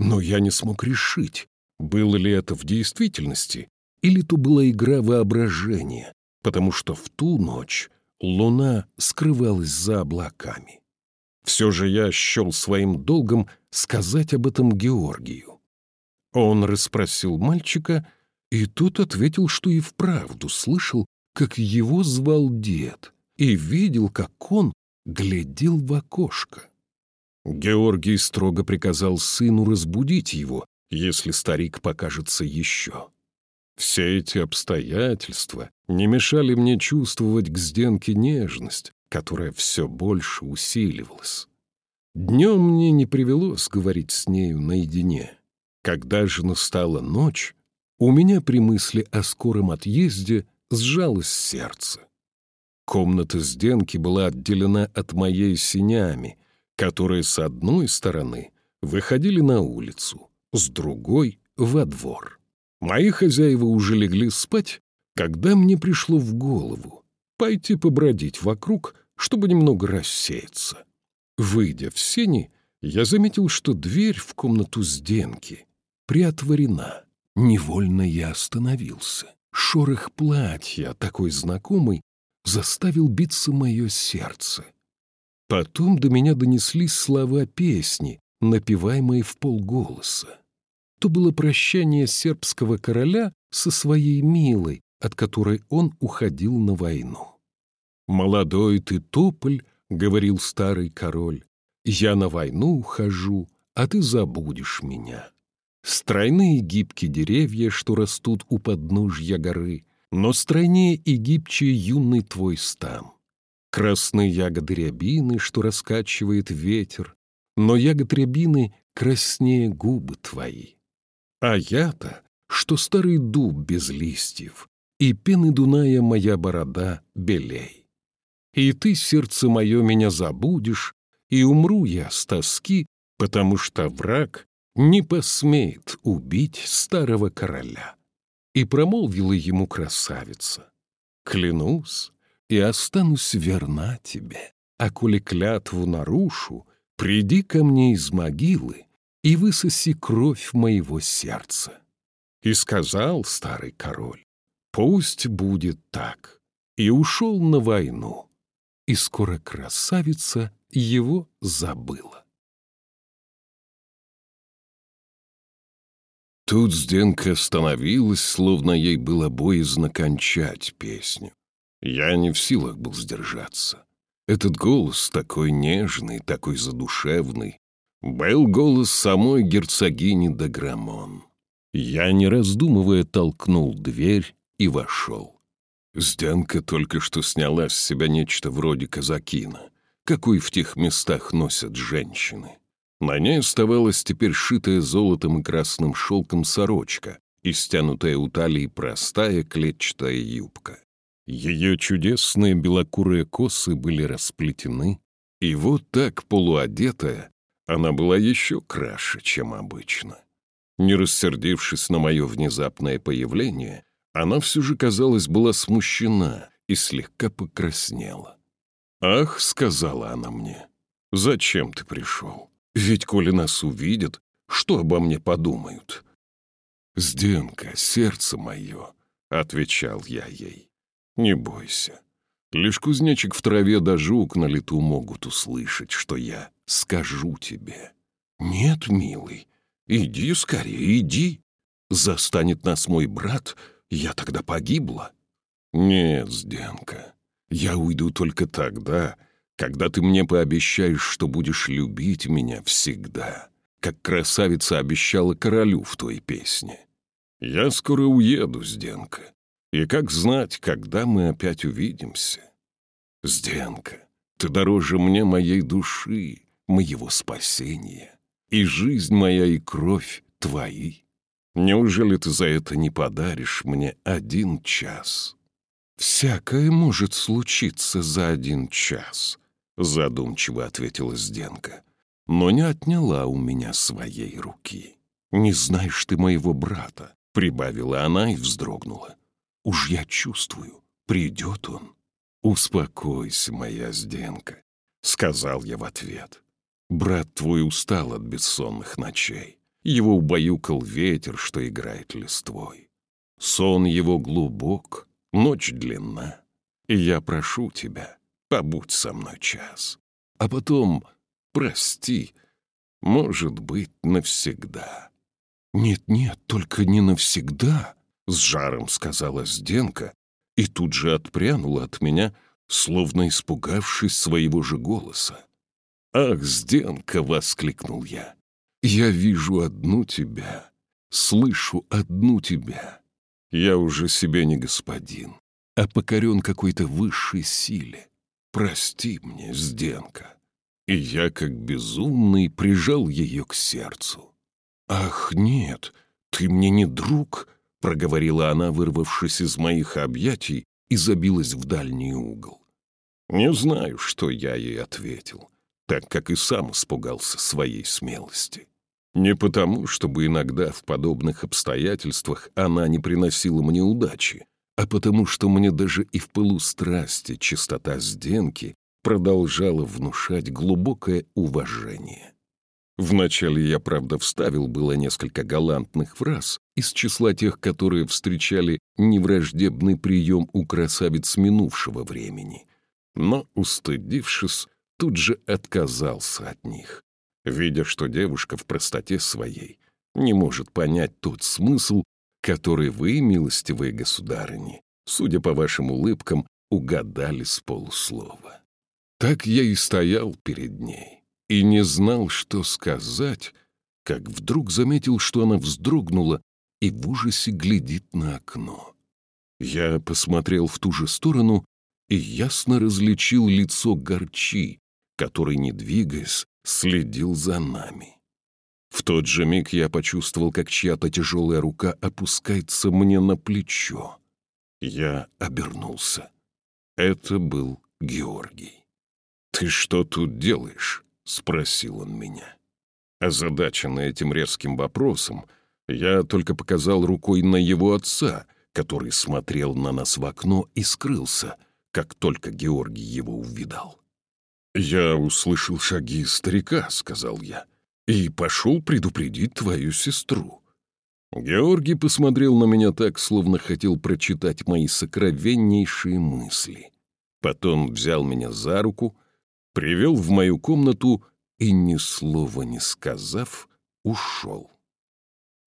но я не смог решить, было ли это в действительности или то была игра воображения, потому что в ту ночь луна скрывалась за облаками. Все же я счел своим долгом сказать об этом Георгию. Он расспросил мальчика, и тот ответил, что и вправду слышал, как его звал дед, и видел, как он глядел в окошко. Георгий строго приказал сыну разбудить его, если старик покажется еще. Все эти обстоятельства не мешали мне чувствовать к Сденке нежность, которая все больше усиливалась. Днем мне не привелось говорить с нею наедине. Когда же настала ночь, у меня при мысли о скором отъезде сжалось сердце. Комната Сденки была отделена от моей синями, которые с одной стороны выходили на улицу, с другой — во двор. Мои хозяева уже легли спать, когда мне пришло в голову пойти побродить вокруг чтобы немного рассеяться. Выйдя в сени, я заметил, что дверь в комнату Сденки приотворена. Невольно я остановился. Шорох платья, такой знакомый, заставил биться мое сердце. Потом до меня донеслись слова песни, напеваемые в полголоса. То было прощание сербского короля со своей милой, от которой он уходил на войну. «Молодой ты тополь», — говорил старый король, «я на войну ухожу, а ты забудешь меня. Стройные гибкие деревья, что растут у подножья горы, но стройнее и гибче юный твой стан. Красные ягоды рябины, что раскачивает ветер, но ягод рябины краснее губы твои. А я-то, что старый дуб без листьев, и пены Дуная моя борода белей. И ты, сердце мое, меня забудешь, и умру я с тоски, потому что враг не посмеет убить старого короля. И промолвила ему красавица, «Клянусь, и останусь верна тебе, а коли клятву нарушу, приди ко мне из могилы и высоси кровь моего сердца». И сказал старый король, «Пусть будет так», и ушел на войну, и скоро красавица его забыла. Тут Зденка остановилась, словно ей было боязно кончать песню. Я не в силах был сдержаться. Этот голос такой нежный, такой задушевный. Был голос самой герцогини Даграмон. Я, не раздумывая, толкнул дверь и вошел. Зденка только что сняла с себя нечто вроде казакина, какой в тех местах носят женщины. На ней оставалась теперь шитая золотом и красным шелком сорочка и стянутая у талии простая клетчатая юбка. Ее чудесные белокурые косы были расплетены, и вот так полуодетая она была еще краше, чем обычно. Не рассердившись на мое внезапное появление, она все же, казалось, была смущена и слегка покраснела. «Ах», — сказала она мне, — «зачем ты пришел? Ведь коли нас увидят, что обо мне подумают?» «Сденка, сердце мое», — отвечал я ей, — «не бойся. Лишь кузнечик в траве да жук на лету могут услышать, что я скажу тебе. Нет, милый, иди скорее, иди. Застанет нас мой брат, я тогда погибла. Нет, Сденка, я уйду только тогда, когда ты мне пообещаешь, что будешь любить меня всегда, как красавица обещала королю в той песне. Я скоро уеду, Сденка, и как знать, когда мы опять увидимся? Сденка, ты дороже мне моей души, моего спасения, и жизнь моя, и кровь твои. Неужели ты за это не подаришь мне один час? Всякое может случиться за один час, задумчиво ответила Сденка, но не отняла у меня своей руки. «Не знаешь ты моего брата», — прибавила она и вздрогнула. «Уж я чувствую, придет он». «Успокойся, моя Сденка», — сказал я в ответ. «Брат твой устал от бессонных ночей. Его убаюкал ветер, что играет листвой. Сон его глубок, ночь длинна. И я прошу тебя, побудь со мной час. А потом прости, может быть, навсегда. «Нет-нет, только не навсегда», — с жаром сказала Сденка и тут же отпрянула от меня, словно испугавшись своего же голоса. «Ах, Сденка!» — воскликнул я. «Я вижу одну тебя, слышу одну тебя. Я уже себе не господин, а покорен какой-то высшей силе. «Прости мне, Сденка». И я, как безумный, прижал ее к сердцу. «Ах, нет, ты мне не друг», — проговорила она, вырвавшись из моих объятий, и забилась в дальний угол. Не знаю, что я ей ответил, так как и сам испугался своей смелости. Не потому, чтобы иногда в подобных обстоятельствах она не приносила мне удачи, а потому что мне даже и в пылу страсти чистота Сденки продолжала внушать глубокое уважение. Вначале я, правда, вставил было несколько галантных фраз из числа тех, которые встречали невраждебный прием у красавиц минувшего времени, но, устыдившись, тут же отказался от них, видя, что девушка в простоте своей не может понять тот смысл, который вы, милостивые государыни, судя по вашим улыбкам, угадали с полуслова. Так я и стоял перед ней и не знал, что сказать, как вдруг заметил, что она вздрогнула и в ужасе глядит на окно. Я посмотрел в ту же сторону и ясно различил лицо Горчи, который, не двигаясь, следил за нами. В тот же миг я почувствовал, как чья-то тяжелая рука опускается мне на плечо. Я обернулся. Это был Георгий. «Ты что тут делаешь?» — спросил он меня. Озадаченный этим резким вопросом, я только показал рукой на его отца, который смотрел на нас в окно и скрылся, как только Георгий его увидал. «Я услышал шаги старика», — сказал я, — «и пошел предупредить твою сестру». Георгий посмотрел на меня так, словно хотел прочитать мои сокровеннейшие мысли. Потом взял меня за руку, привел в мою комнату и, ни слова не сказав, ушел.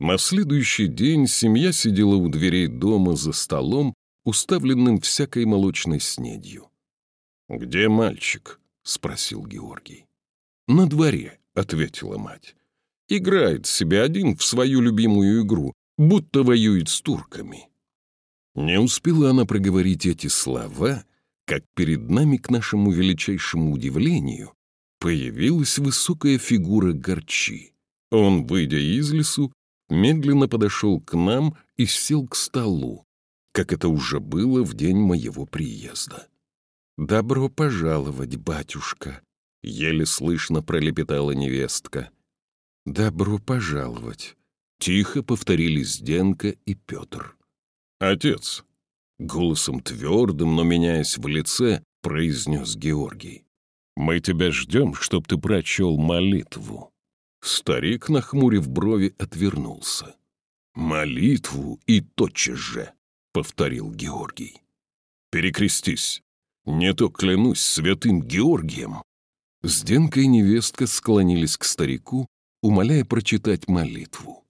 На следующий день семья сидела у дверей дома за столом, уставленным всякой молочной снедью. «Где мальчик?» — спросил Георгий. «На дворе», — ответила мать. «Играет себе один в свою любимую игру, будто воюет с турками». Не успела она проговорить эти слова, как перед нами, к нашему величайшему удивлению, появилась высокая фигура Горчи. Он, выйдя из лесу, медленно подошел к нам и сел к столу, как это уже было в день моего приезда. «Добро пожаловать, батюшка!» — еле слышно пролепетала невестка. «Добро пожаловать!» — тихо повторили Зденка и Петр. «Отец!» — голосом твердым, но меняясь в лице, произнес Георгий. Мы тебя ждем, чтоб ты прочел молитву». Старик, нахмурив брови, отвернулся. «Молитву и тотчас же», — повторил Георгий. «Перекрестись. Не то клянусь святым Георгием». Сденка и невестка склонились к старику, умоляя прочитать молитву.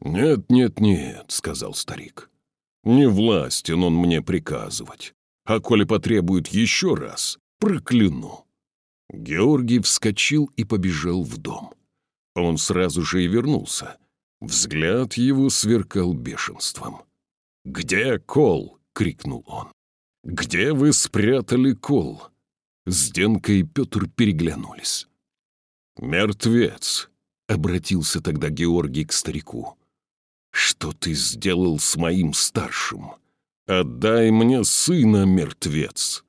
«Нет, нет, нет», — сказал старик. «Не властен он мне приказывать, а коли потребует еще раз, прокляну». Георгий вскочил и побежал в дом. Он сразу же и вернулся. Взгляд его сверкал бешенством. «Где кол?» — крикнул он. «Где вы спрятали кол?» Сденка и Петр переглянулись. «Мертвец!» — обратился тогда Георгий к старику. «Что ты сделал с моим старшим? Отдай мне сына, мертвец!»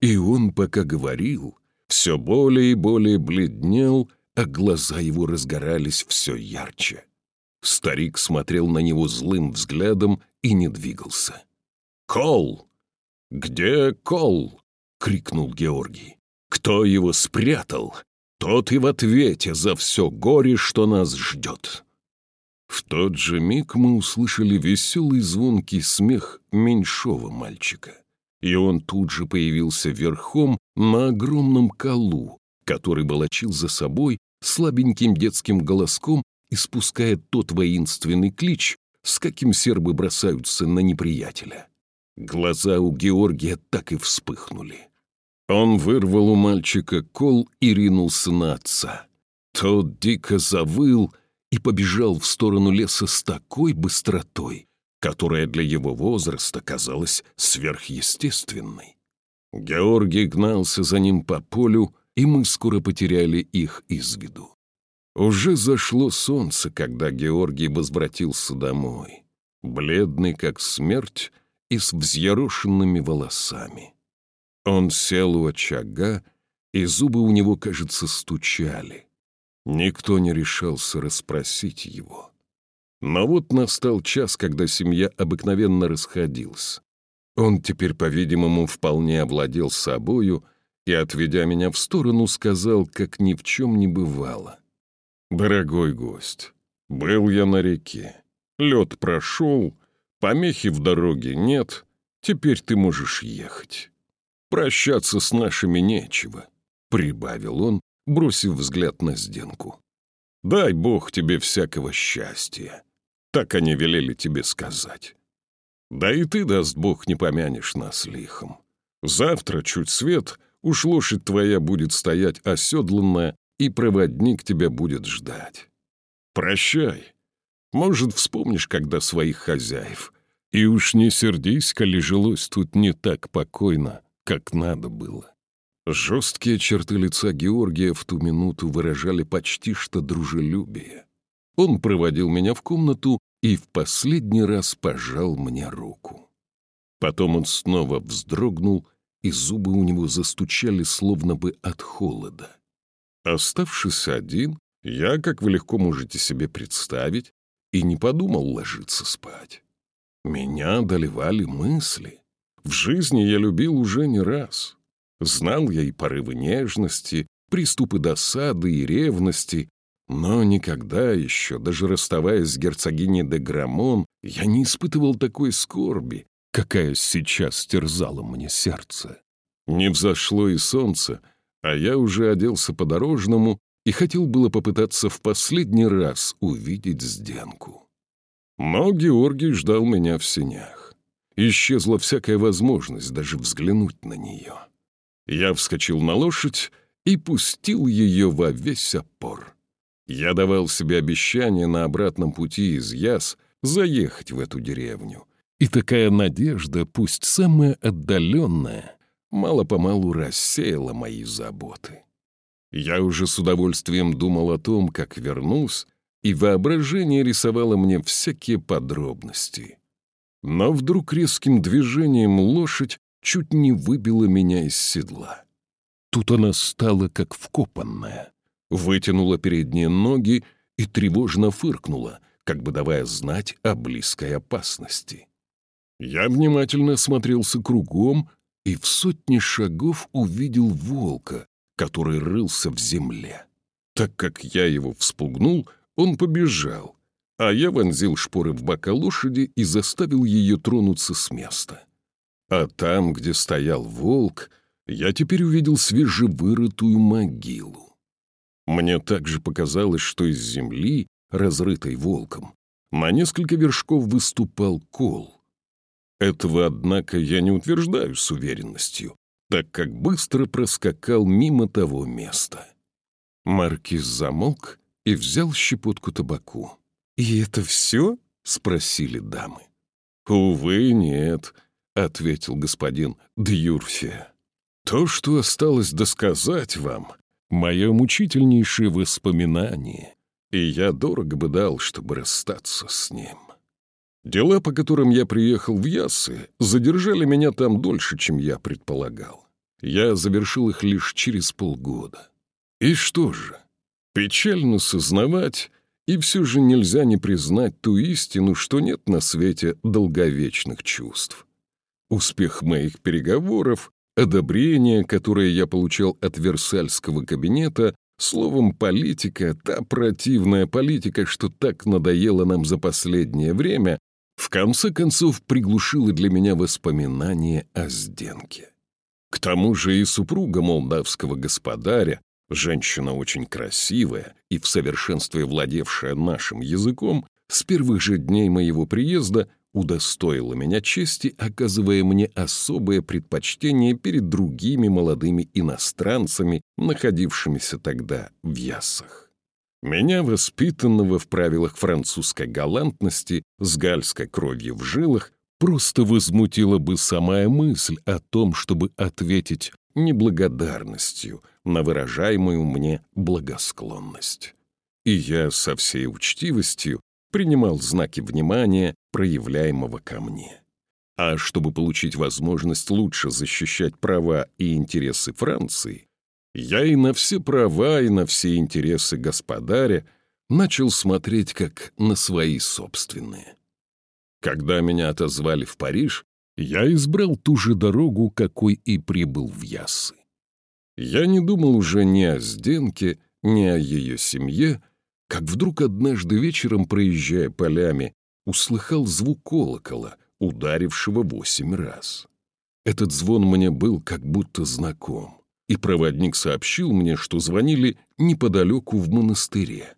И он, пока говорил, все более и более бледнел, а глаза его разгорались все ярче. Старик смотрел на него злым взглядом и не двигался. «Кол! Где Кол?» — крикнул Георгий. «Кто его спрятал? Тот и в ответе за все горе, что нас ждет». В тот же миг мы услышали веселый звонкий смех меньшого мальчика и он тут же появился верхом на огромном колу, который волочил за собой слабеньким детским голоском, испуская тот воинственный клич, с каким сербы бросаются на неприятеля. Глаза у Георгия так и вспыхнули. Он вырвал у мальчика кол и ринулся на отца. Тот дико завыл и побежал в сторону леса с такой быстротой, которая для его возраста казалась сверхъестественной. Георгий гнался за ним по полю, и мы скоро потеряли их из виду. Уже зашло солнце, когда Георгий возвратился домой, бледный как смерть и с взъерошенными волосами. Он сел у очага, и зубы у него, кажется, стучали. Никто не решался расспросить его. Но вот настал час, когда семья обыкновенно расходилась. Он теперь, по-видимому, вполне овладел собою и, отведя меня в сторону, сказал, как ни в чем не бывало. «Дорогой гость, был я на реке. Лед прошел, помехи в дороге нет, теперь ты можешь ехать. Прощаться с нашими нечего», — прибавил он, бросив взгляд на Сденку. «Дай Бог тебе всякого счастья. Так они велели тебе сказать. Да и ты, даст Бог, не помянешь нас лихом. Завтра, чуть свет, уж лошадь твоя будет стоять оседланная, и проводник тебя будет ждать. Прощай. Может, вспомнишь, когда своих хозяев. И уж не сердись, коли жилось тут не так покойно, как надо было». Жесткие черты лица Георгия в ту минуту выражали почти что дружелюбие. Он проводил меня в комнату и в последний раз пожал мне руку. Потом он снова вздрогнул, и зубы у него застучали словно бы от холода. Оставшись один, я, как вы легко можете себе представить, и не подумал ложиться спать. Меня одолевали мысли. В жизни я любил уже не раз. Знал я и порывы нежности, приступы досады и ревности, но никогда еще, даже расставаясь с герцогиней де Грамон, я не испытывал такой скорби, какая сейчас терзала мне сердце. Не взошло и солнце, а я уже оделся по-дорожному и хотел было попытаться в последний раз увидеть Сденку. Но Георгий ждал меня в сенях. Исчезла всякая возможность даже взглянуть на нее. Я вскочил на лошадь и пустил ее во весь опор. Я давал себе обещание на обратном пути из Яс заехать в эту деревню. И такая надежда, пусть самая отдаленная, мало-помалу рассеяла мои заботы. Я уже с удовольствием думал о том, как вернусь, и воображение рисовало мне всякие подробности. Но вдруг резким движением лошадь чуть не выбила меня из седла. Тут она стала как вкопанная, вытянула передние ноги и тревожно фыркнула, как бы давая знать о близкой опасности. Я внимательно осмотрелся кругом и в сотни шагов увидел волка, который рылся в земле. Так как я его вспугнул, он побежал, а я вонзил шпоры в бока лошади и заставил ее тронуться с места. А там, где стоял волк, я теперь увидел свежевырытую могилу. Мне также показалось, что из земли, разрытой волком, на несколько вершков выступал кол. Этого, однако, я не утверждаю с уверенностью, так как быстро проскакал мимо того места. Маркиз замолк и взял щепотку табаку. «И это все?» — спросили дамы. «Увы, нет», — ответил господин Дьюрфе. «То, что осталось досказать вам, мое мучительнейшее воспоминание, и я дорого бы дал, чтобы расстаться с ним. Дела, по которым я приехал в Яссы, задержали меня там дольше, чем я предполагал. Я завершил их лишь через полгода. И что же? Печально сознавать, и все же нельзя не признать ту истину, что нет на свете долговечных чувств. Успех моих переговоров, одобрение, которое я получал от Версальского кабинета, словом, политика, та противная политика, что так надоела нам за последнее время, в конце концов приглушила для меня воспоминания о Сденке. К тому же и супруга молдавского господаря, женщина очень красивая и в совершенстве владевшая нашим языком, с первых же дней моего приезда удостоила меня чести, оказывая мне особое предпочтение перед другими молодыми иностранцами, находившимися тогда в Яссах. Меня, воспитанного в правилах французской галантности, с гальской кровью в жилах, просто возмутила бы самая мысль о том, чтобы ответить неблагодарностью на выражаемую мне благосклонность. И я со всей учтивостью принимал знаки внимания, проявляемого ко мне. А чтобы получить возможность лучше защищать права и интересы Франции, я и на все права, и на все интересы господаря начал смотреть как на свои собственные. Когда меня отозвали в Париж, я избрал ту же дорогу, какой и прибыл в Яссы. Я не думал уже ни о Сденке, ни о ее семье, как вдруг однажды вечером, проезжая полями, услыхал звук колокола, ударившего восемь раз. Этот звон мне был как будто знаком, и проводник сообщил мне, что звонили неподалеку в монастыре.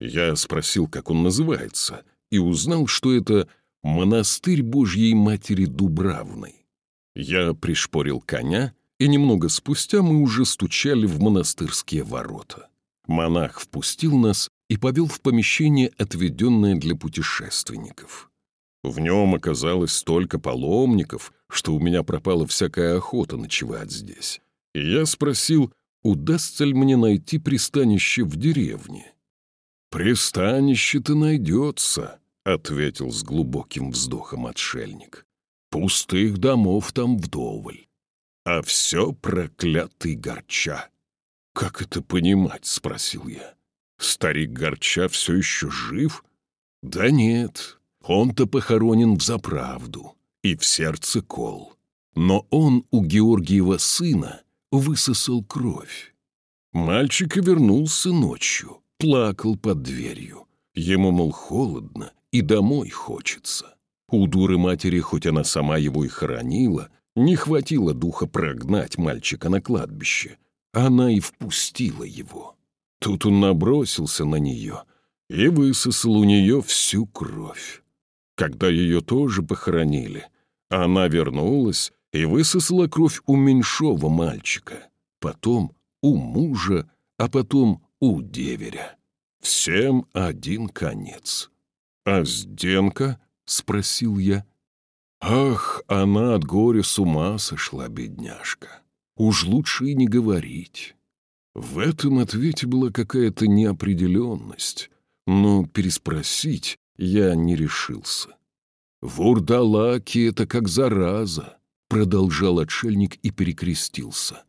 Я спросил, как он называется, и узнал, что это монастырь Божьей Матери Дубравной. Я пришпорил коня, и немного спустя мы уже стучали в монастырские ворота. Монах впустил нас и повел в помещение, отведенное для путешественников. В нем оказалось столько паломников, что у меня пропала всякая охота ночевать здесь. И я спросил, удастся ли мне найти пристанище в деревне. «Пристанище-то найдется», — ответил с глубоким вздохом отшельник. «Пустых домов там вдоволь. А все проклятый горча». «Как это понимать?» — спросил я. «Старик горча все еще жив?» «Да нет, он-то похоронен в заправду и в сердце кол. Но он у Георгиева сына высосал кровь. Мальчик и вернулся ночью, плакал под дверью. Ему, мол, холодно и домой хочется. У дуры матери, хоть она сама его и хоронила, не хватило духа прогнать мальчика на кладбище. Она и впустила его. Тут он набросился на нее и высосал у нее всю кровь. Когда ее тоже похоронили, она вернулась и высосала кровь у меньшого мальчика, потом у мужа, а потом у деверя. Всем один конец. «А Сденка?» — спросил я. «Ах, она от горя с ума сошла, бедняжка. Уж лучше и не говорить». В этом ответе была какая-то неопределенность, но переспросить я не решился. «Вурдалаки — это как зараза», — продолжал отшельник и перекрестился.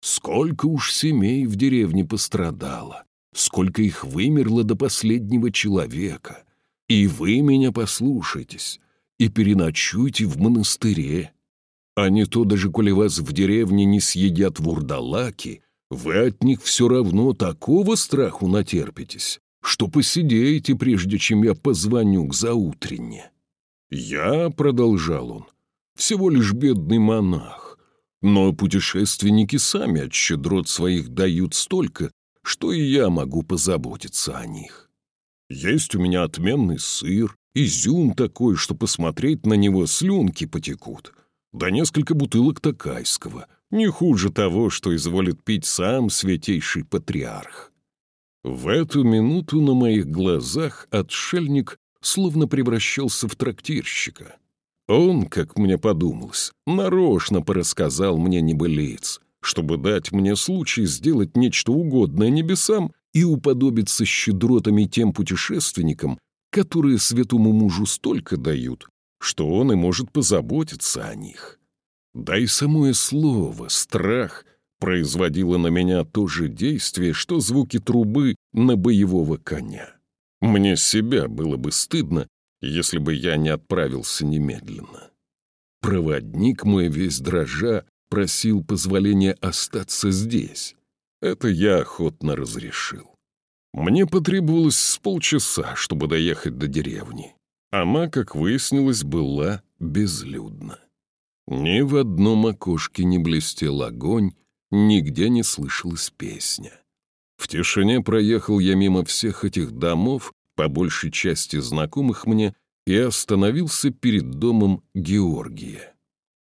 «Сколько уж семей в деревне пострадало, сколько их вымерло до последнего человека. И вы меня послушайтесь, и переночуйте в монастыре. А не то даже коли вас в деревне не съедят вурдалаки, вы от них все равно такого страху натерпитесь, что посидеете, прежде чем я позвоню к заутренне». «Я», — продолжал он, — «всего лишь бедный монах, но путешественники сами от щедрот своих дают столько, что и я могу позаботиться о них. Есть у меня отменный сыр, изюм такой, что посмотреть на него слюнки потекут, да несколько бутылок такайского, не хуже того, что изволит пить сам святейший патриарх». В эту минуту на моих глазах отшельник словно превращался в трактирщика. Он, как мне подумалось, нарочно порассказал мне небылиц, чтобы дать мне случай сделать нечто угодное небесам и уподобиться щедротами тем путешественникам, которые святому мужу столько дают, что он и может позаботиться о них. Да и самое слово «страх» производило на меня то же действие, что звуки трубы на боевого коня. Мне себя было бы стыдно, если бы я не отправился немедленно. Проводник мой весь дрожа просил позволения остаться здесь. Это я охотно разрешил. Мне потребовалось с полчаса, чтобы доехать до деревни. Она, как выяснилось, была безлюдна. Ни в одном окошке не блестел огонь, нигде не слышалась песня. В тишине проехал я мимо всех этих домов, по большей части знакомых мне, и остановился перед домом Георгия.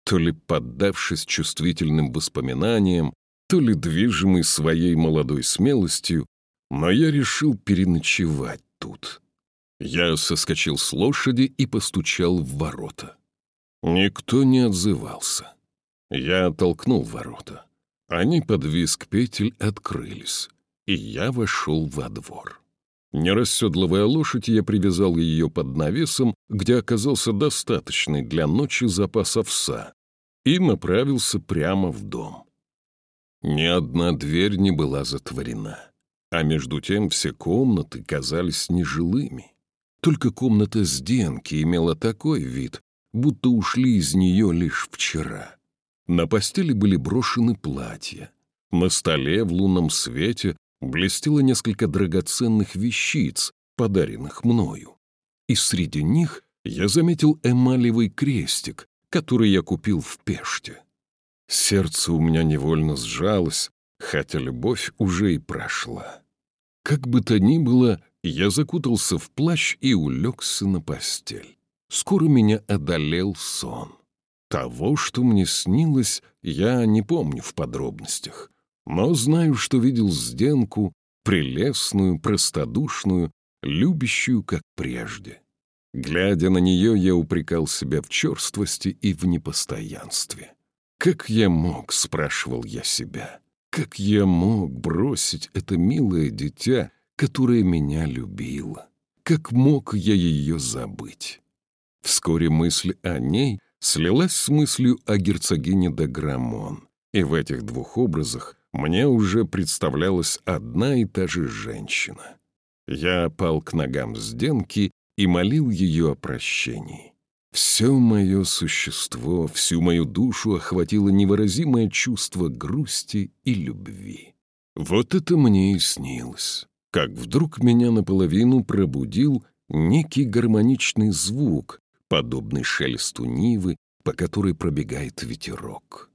То ли поддавшись чувствительным воспоминаниям, то ли движимый своей молодой смелостью, но я решил переночевать тут. Я соскочил с лошади и постучал в ворота. Никто не отзывался. Я оттолкнул ворота. Они под визг петель открылись и я вошел во двор. Не расседлывая лошадь, я привязал ее под навесом, где оказался достаточный для ночи запас овса, и направился прямо в дом. Ни одна дверь не была затворена, а между тем все комнаты казались нежилыми. Только комната с Денки имела такой вид, будто ушли из нее лишь вчера. На постели были брошены платья. На столе в лунном свете блестело несколько драгоценных вещиц, подаренных мною. И среди них я заметил эмалевый крестик, который я купил в Пеште. Сердце у меня невольно сжалось, хотя любовь уже и прошла. Как бы то ни было, я закутался в плащ и улегся на постель. Скоро меня одолел сон. Того, что мне снилось, я не помню в подробностях но знаю, что видел Сденку, прелестную, простодушную, любящую, как прежде. Глядя на нее, я упрекал себя в черствости и в непостоянстве. «Как я мог?» — спрашивал я себя. «Как я мог бросить это милое дитя, которое меня любило? Как мог я ее забыть?» Вскоре мысль о ней слилась с мыслью о герцогине де Грамон, и в этих двух образах мне уже представлялась одна и та же женщина. Я пал к ногам Сденки и молил ее о прощении. Все мое существо, всю мою душу охватило невыразимое чувство грусти и любви. Вот это мне и снилось, как вдруг меня наполовину пробудил некий гармоничный звук, подобный шелесту нивы, по которой пробегает ветерок.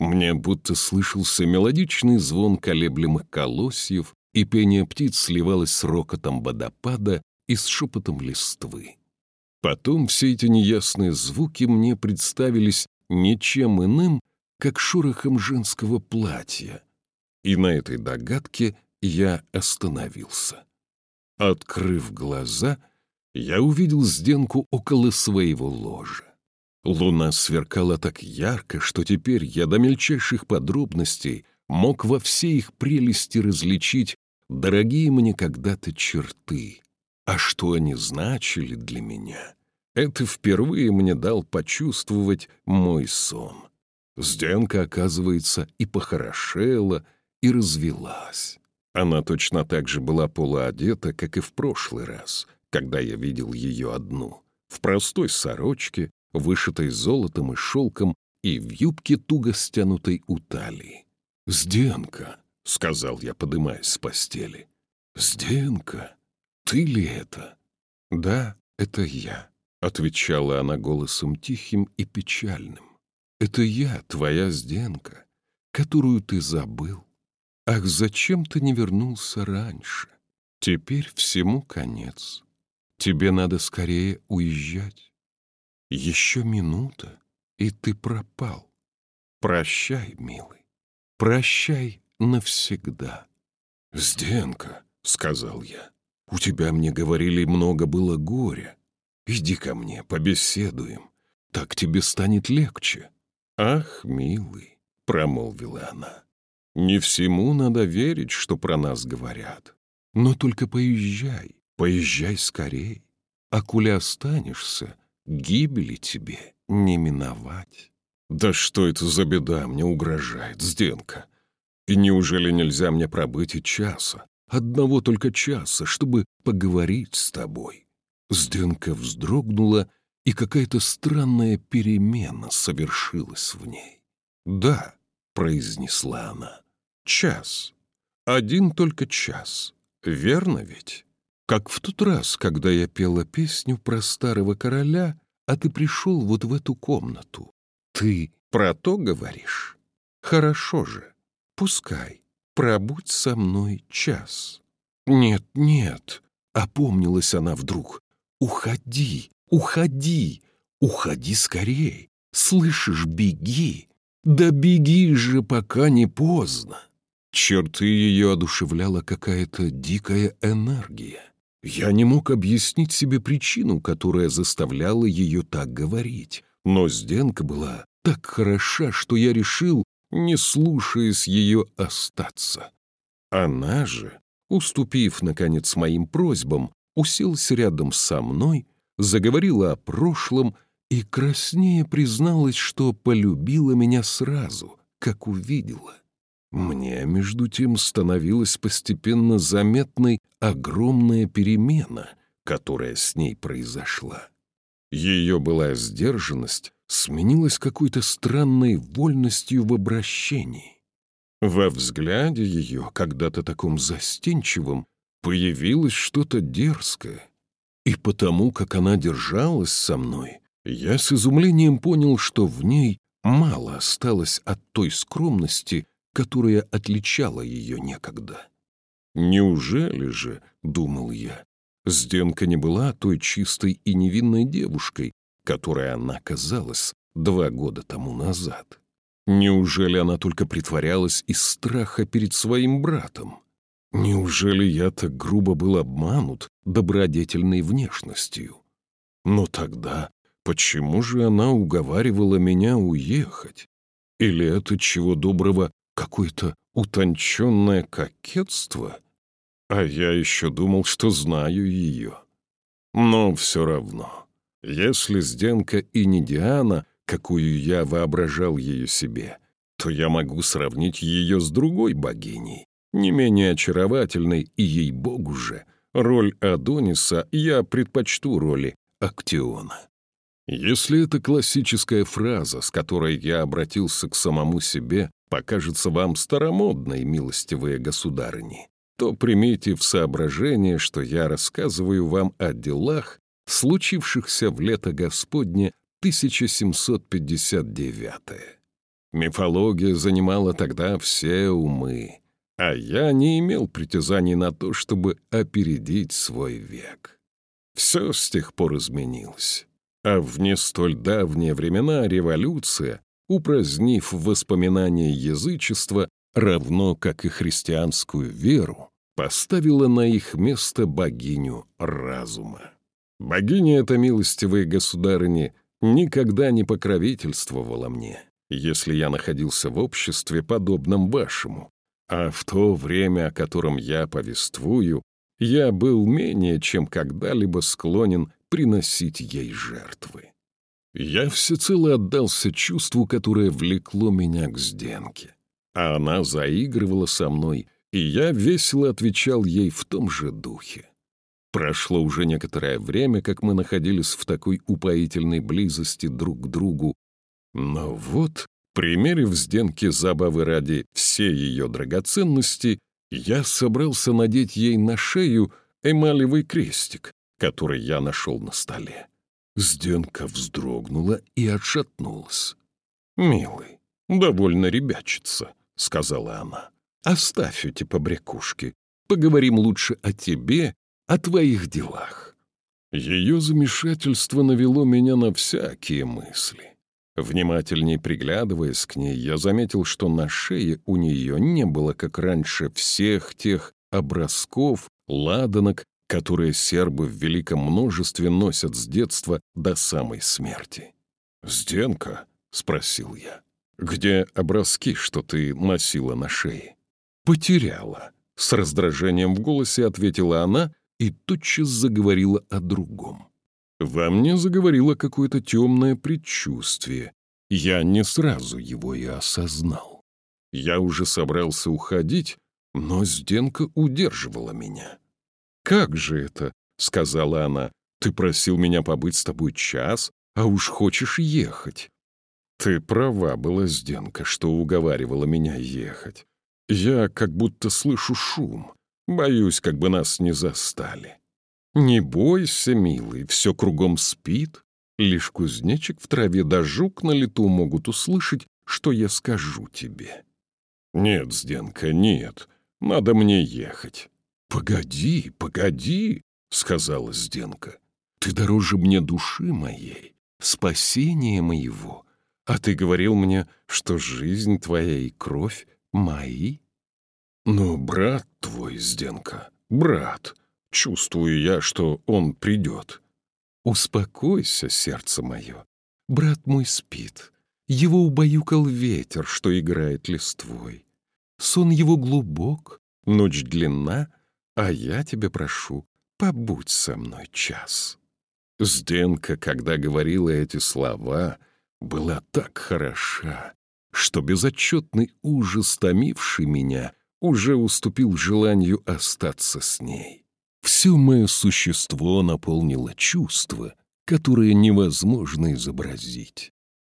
Мне будто слышался мелодичный звон колеблемых колосьев, и пение птиц сливалось с рокотом водопада и с шепотом листвы. Потом все эти неясные звуки мне представились ничем иным, как шорохом женского платья. И на этой догадке я остановился. Открыв глаза, я увидел Сденку около своего ложа. Луна сверкала так ярко, что теперь я до мельчайших подробностей мог во всей их прелести различить дорогие мне когда-то черты. А что они значили для меня, это впервые мне дал почувствовать мой сон. Сденка, оказывается, и похорошела, и развелась. Она точно так же была полуодета, как и в прошлый раз, когда я видел ее одну, в простой сорочке, вышитой золотом и шелком, и в юбке туго стянутой у талии. «Сденка», — сказал я, подымаясь с постели. «Сденка, ты ли это?» «Да, это я», — отвечала она голосом тихим и печальным. «Это я, твоя Сденка, которую ты забыл. Ах, зачем ты не вернулся раньше? Теперь всему конец. Тебе надо скорее уезжать. Еще минута, и ты пропал. Прощай, милый, прощай навсегда. «Сденка», — сказал я, — «у тебя, мне говорили, много было горя. Иди ко мне, побеседуем, так тебе станет легче». «Ах, милый», — промолвила она, — «не всему надо верить, что про нас говорят. Но только поезжай, поезжай скорей, а коли останешься, Гибели тебе не миновать. Да что это за беда мне угрожает, Сденка? И неужели нельзя мне пробыть и часа, одного только часа, чтобы поговорить с тобой? Сденка вздрогнула, и какая-то странная перемена совершилась в ней. «Да», — произнесла она, — «час. Один только час. Верно ведь?» Как в тот раз, когда я пела песню про старого короля, а ты пришел вот в эту комнату. Ты про то говоришь? Хорошо же. Пускай. Пробудь со мной час. Нет, нет. Опомнилась она вдруг. Уходи, уходи, уходи скорей. Слышишь, беги. Да беги же, пока не поздно. Черты ее одушевляла какая-то дикая энергия. Я не мог объяснить себе причину, которая заставляла ее так говорить, но Сденка была так хороша, что я решил, не слушаясь ее, остаться. Она же, уступив, наконец, моим просьбам, уселась рядом со мной, заговорила о прошлом и краснее призналась, что полюбила меня сразу, как увидела. Мне, между тем, становилась постепенно заметной огромная перемена, которая с ней произошла. Ее была сдержанность сменилась какой-то странной вольностью в обращении. Во взгляде ее, когда-то таком застенчивом, появилось что-то дерзкое. И потому, как она держалась со мной, я с изумлением понял, что в ней мало осталось от той скромности, которая отличала ее некогда. «Неужели же, — думал я, — Сденка не была той чистой и невинной девушкой, которой она казалась два года тому назад? Неужели она только притворялась из страха перед своим братом? Неужели я так грубо был обманут добродетельной внешностью? Но тогда почему же она уговаривала меня уехать? Или это чего доброго какое-то утонченное кокетство? А я еще думал, что знаю ее. Но все равно, если Сденка и не Диана, какую я воображал ее себе, то я могу сравнить ее с другой богиней, не менее очаровательной и, ей-богу же, роль Адониса я предпочту роли Актиона. Если эта классическая фраза, с которой я обратился к самому себе, покажется вам старомодной, милостивые государыни, то примите в соображение, что я рассказываю вам о делах, случившихся в лето Господне 1759 Мифология занимала тогда все умы, а я не имел притязаний на то, чтобы опередить свой век. Все с тех пор изменилось. А в не столь давние времена революция, упразднив воспоминания язычества, равно как и христианскую веру, поставила на их место богиню разума. Богиня эта милостивая государыни никогда не покровительствовала мне, если я находился в обществе, подобном вашему, а в то время, о котором я повествую, я был менее чем когда-либо склонен приносить ей жертвы. Я всецело отдался чувству, которое влекло меня к Сденке, а она заигрывала со мной, и я весело отвечал ей в том же духе. Прошло уже некоторое время, как мы находились в такой упоительной близости друг к другу, но вот Примерив с Денки забавы ради все ее драгоценности, я собрался надеть ей на шею эмалевый крестик, который я нашел на столе. Сденка вздрогнула и отшатнулась. «Милый, довольно ребячится», — сказала она. «Оставь эти побрякушки. Поговорим лучше о тебе, о твоих делах». Ее замешательство навело меня на всякие мысли. Внимательней приглядываясь к ней, я заметил, что на шее у нее не было, как раньше, всех тех образков, ладанок, которые сербы в великом множестве носят с детства до самой смерти. «Сденка?» — спросил я. «Где образки, что ты носила на шее?» «Потеряла», — с раздражением в голосе ответила она и тотчас заговорила о другом. Во мне заговорило какое-то темное предчувствие. Я не сразу его и осознал. Я уже собрался уходить, но Сденка удерживала меня. «Как же это?» — сказала она. «Ты просил меня побыть с тобой час, а уж хочешь ехать». «Ты права была, Сденка, что уговаривала меня ехать. Я как будто слышу шум, боюсь, как бы нас не застали». «Не бойся, милый, все кругом спит. Лишь кузнечик в траве да жук на лету могут услышать, что я скажу тебе». «Нет, Сденка, нет, надо мне ехать». «Погоди, погоди», — сказала Сденка. «Ты дороже мне души моей, спасения моего. А ты говорил мне, что жизнь твоя и кровь мои». «Ну, брат твой, Сденка, брат», Чувствую я, что он придет. Успокойся, сердце мое. Брат мой спит. Его убаюкал ветер, что играет листвой. Сон его глубок, ночь длинна, а я тебя прошу, побудь со мной час. Сденка, когда говорила эти слова, была так хороша, что безотчетный ужас, томивший меня, уже уступил желанию остаться с ней. Все мое существо наполнило чувство, которое невозможно изобразить.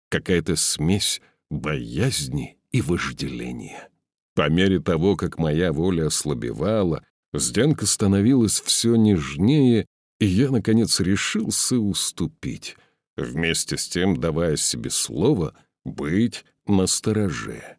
Какая-то смесь боязни и вожделения. По мере того, как моя воля ослабевала, Сденка становилась все нежнее, и я, наконец, решился уступить, вместе с тем давая себе слово быть настороже.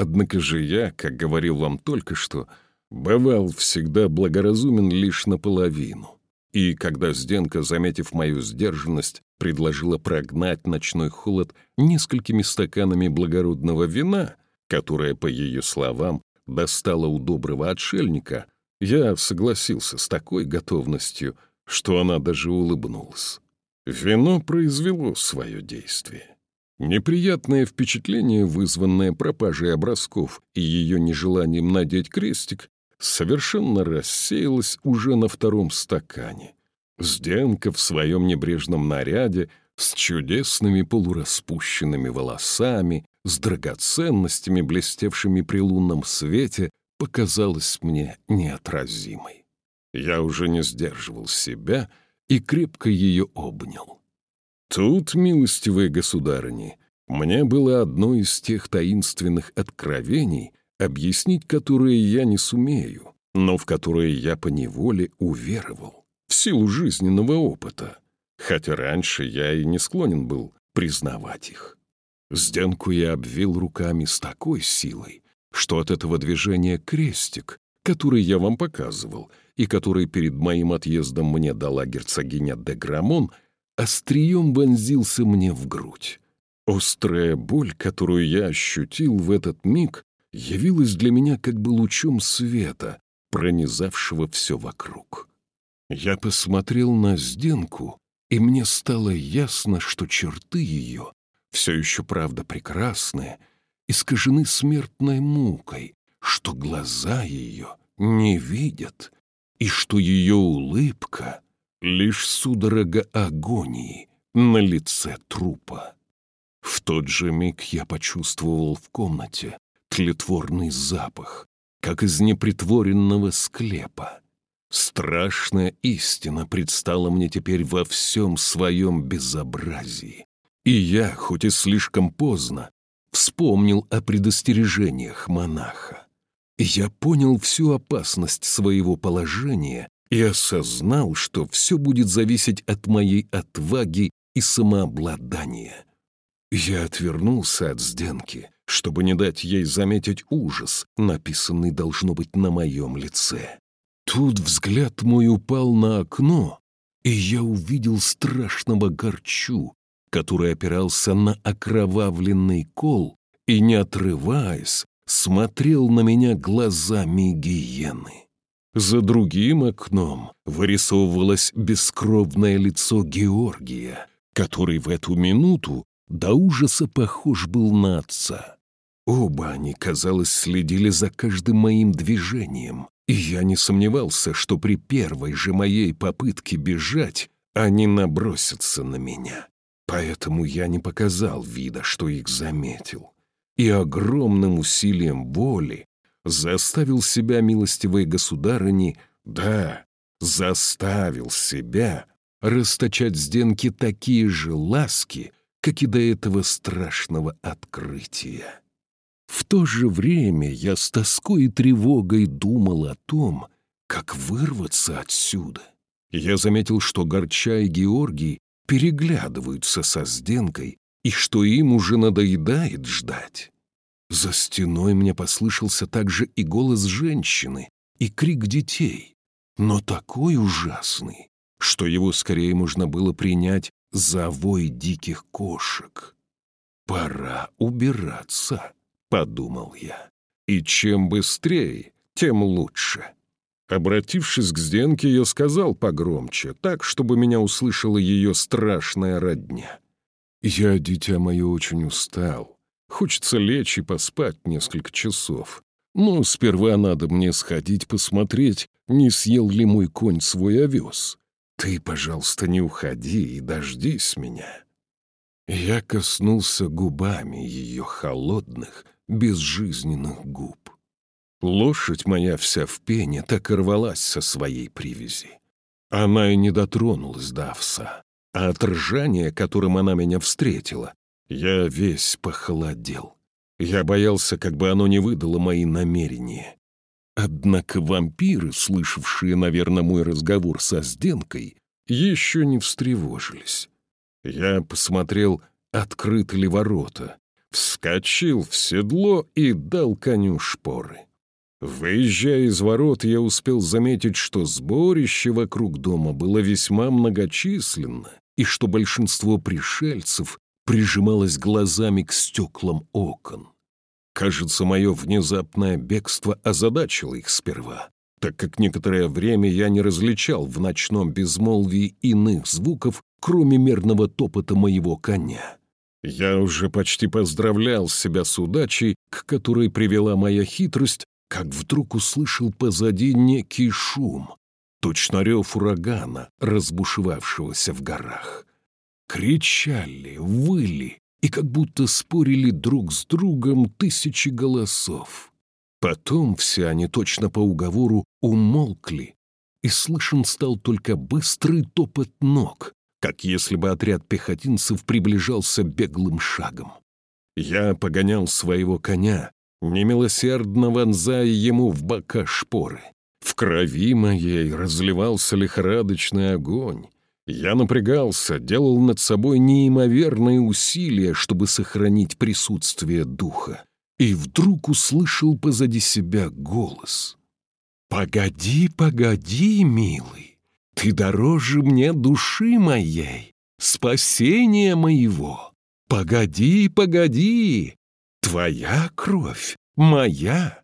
Однако же я, как говорил вам только что, — бывал всегда благоразумен лишь наполовину. И когда Сденка, заметив мою сдержанность, предложила прогнать ночной холод несколькими стаканами благородного вина, которое, по ее словам, достала у доброго отшельника, Я согласился с такой готовностью, что она даже улыбнулась. Вино произвело свое действие. Неприятное впечатление, вызванное пропажей образков и ее нежеланием надеть крестик, совершенно рассеялось уже на втором стакане. Сденка в своем небрежном наряде с чудесными полураспущенными волосами, с драгоценностями, блестевшими при лунном свете, показалась мне неотразимой. Я уже не сдерживал себя и крепко ее обнял. Тут, милостивые государыни, мне было одно из тех таинственных откровений, объяснить которые я не сумею, но в которые я поневоле уверовал, в силу жизненного опыта, хотя раньше я и не склонен был признавать их. Сденку я обвил руками с такой силой, что от этого движения крестик, который я вам показывал и который перед моим отъездом мне дала герцогиня де Грамон, острием вонзился мне в грудь. Острая боль, которую я ощутил в этот миг, явилась для меня как бы лучом света, пронизавшего все вокруг. Я посмотрел на Сденку, и мне стало ясно, что черты ее, все еще правда прекрасные, искажены смертной мукой, что глаза ее не видят, и что ее улыбка — лишь судорога агонии на лице трупа. В тот же миг я почувствовал в комнате тлетворный запах, как из непритворенного склепа. Страшная истина предстала мне теперь во всем своем безобразии. И я, хоть и слишком поздно, вспомнил о предостережениях монаха. Я понял всю опасность своего положения и осознал, что все будет зависеть от моей отваги и самообладания. Я отвернулся от Сденки, чтобы не дать ей заметить ужас, написанный, должно быть, на моем лице. Тут взгляд мой упал на окно, и я увидел страшного горчу, который опирался на окровавленный кол и, не отрываясь, смотрел на меня глазами гиены. За другим окном вырисовывалось бескровное лицо Георгия, который в эту минуту до ужаса похож был на отца. Оба они, казалось, следили за каждым моим движением, и я не сомневался, что при первой же моей попытке бежать они набросятся на меня. Поэтому я не показал вида, что их заметил, и огромным усилием воли заставил себя, милостивой государыни, да, заставил себя расточать с Денки такие же ласки, как и до этого страшного открытия. В то же время я с тоской и тревогой думал о том, как вырваться отсюда. Я заметил, что Горча и Георгий переглядываются со Сденкой и что им уже надоедает ждать. За стеной мне послышался также и голос женщины, и крик детей, но такой ужасный, что его скорее можно было принять за вой диких кошек. «Пора убираться», — подумал я, — «и чем быстрее, тем лучше». Обратившись к Сденке, я сказал погромче, так, чтобы меня услышала ее страшная родня. «Я, дитя мое, очень устал. Хочется лечь и поспать несколько часов. Но сперва надо мне сходить посмотреть, не съел ли мой конь свой овес. Ты, пожалуйста, не уходи и дождись меня». Я коснулся губами ее холодных, безжизненных губ. Лошадь моя вся в пене так и рвалась со своей привязи. Она и не дотронулась до овса, а от ржания, которым она меня встретила, я весь похолодел. Я боялся, как бы оно не выдало мои намерения. Однако вампиры, слышавшие, наверное, мой разговор со Сденкой, еще не встревожились. Я посмотрел, открыты ли ворота, вскочил в седло и дал коню шпоры. Выезжая из ворот, я успел заметить, что сборище вокруг дома было весьма многочисленно, и что большинство пришельцев прижималось глазами к стеклам окон. Кажется, мое внезапное бегство озадачило их сперва, так как некоторое время я не различал в ночном безмолвии иных звуков, кроме мерного топота моего коня. Я уже почти поздравлял себя с удачей, к которой привела моя хитрость, как вдруг услышал позади некий шум, точно рев урагана, разбушевавшегося в горах. Кричали, выли и как будто спорили друг с другом тысячи голосов. Потом все они точно по уговору умолкли, и слышен стал только быстрый топот ног, как если бы отряд пехотинцев приближался беглым шагом. Я погонял своего коня, немилосердно вонзая ему в бока шпоры. В крови моей разливался лихорадочный огонь. Я напрягался, делал над собой неимоверные усилия, чтобы сохранить присутствие духа. И вдруг услышал позади себя голос. «Погоди, погоди, милый!» Ты дороже мне души моей, спасения моего. Погоди, погоди, твоя кровь, моя.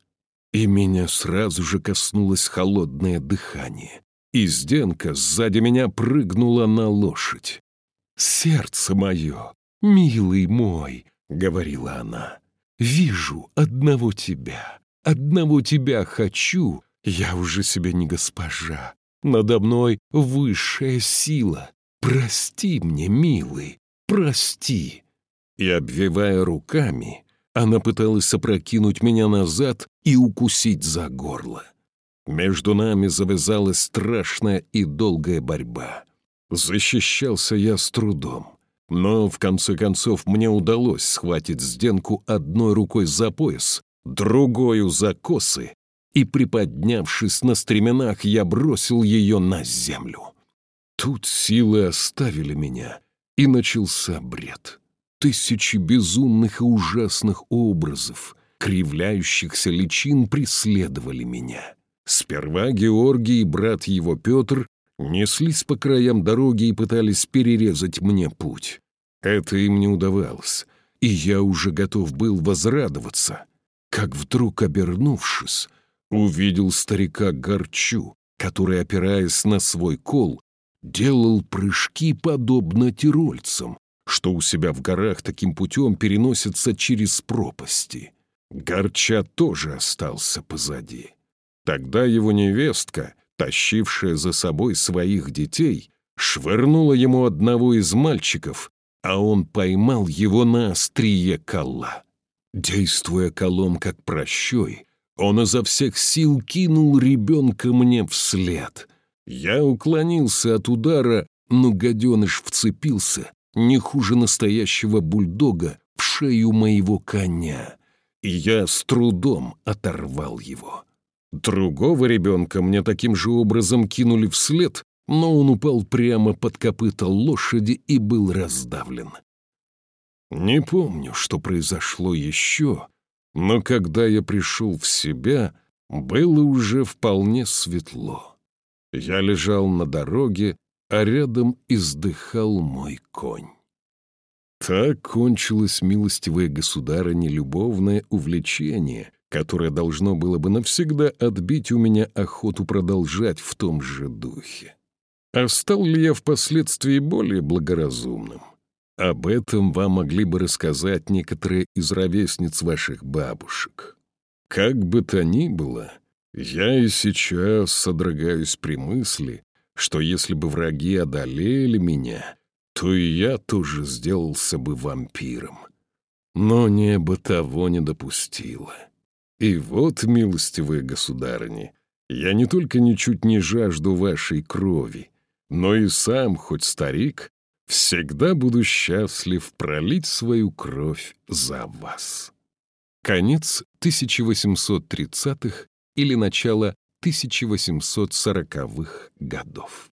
И меня сразу же коснулось холодное дыхание. И Зденка сзади меня прыгнула на лошадь. «Сердце мое, милый мой», — говорила она, — «вижу одного тебя, одного тебя хочу, я уже себе не госпожа, надо мной высшая сила. Прости мне, милый, прости!» И, обвивая руками, она пыталась опрокинуть меня назад и укусить за горло. Между нами завязалась страшная и долгая борьба. Защищался я с трудом. Но, в конце концов, мне удалось схватить Сденку одной рукой за пояс, другою за косы и, приподнявшись на стременах, я бросил ее на землю. Тут силы оставили меня, и начался бред. Тысячи безумных и ужасных образов, кривляющихся личин преследовали меня. Сперва Георгий и брат его Петр неслись по краям дороги и пытались перерезать мне путь. Это им не удавалось, и я уже готов был возрадоваться, как вдруг, обернувшись, увидел старика Горчу, который, опираясь на свой кол, делал прыжки подобно тирольцам, что у себя в горах таким путем переносятся через пропасти. Горча тоже остался позади. Тогда его невестка, тащившая за собой своих детей, швырнула ему одного из мальчиков, а он поймал его на острие кола. Действуя колом как прощой, он изо всех сил кинул ребенка мне вслед. Я уклонился от удара, но гаденыш вцепился, не хуже настоящего бульдога, в шею моего коня, и я с трудом оторвал его. Другого ребенка мне таким же образом кинули вслед, но он упал прямо под копыта лошади и был раздавлен. Не помню, что произошло еще, но когда я пришел в себя, было уже вполне светло. Я лежал на дороге, а рядом издыхал мой конь. Так кончилось, милостивое государыне, любовное увлечение, которое должно было бы навсегда отбить у меня охоту продолжать в том же духе. А стал ли я впоследствии более благоразумным? Об этом вам могли бы рассказать некоторые из ровесниц ваших бабушек. Как бы то ни было, я и сейчас содрогаюсь при мысли, что если бы враги одолели меня, то и я тоже сделался бы вампиром. Но небо того не допустило. И вот, милостивые государыни, я не только ничуть не жажду вашей крови, но и сам, хоть старик, Всегда буду счастлив пролить свою кровь за вас. Конец 1830-х или начало 1840-х годов.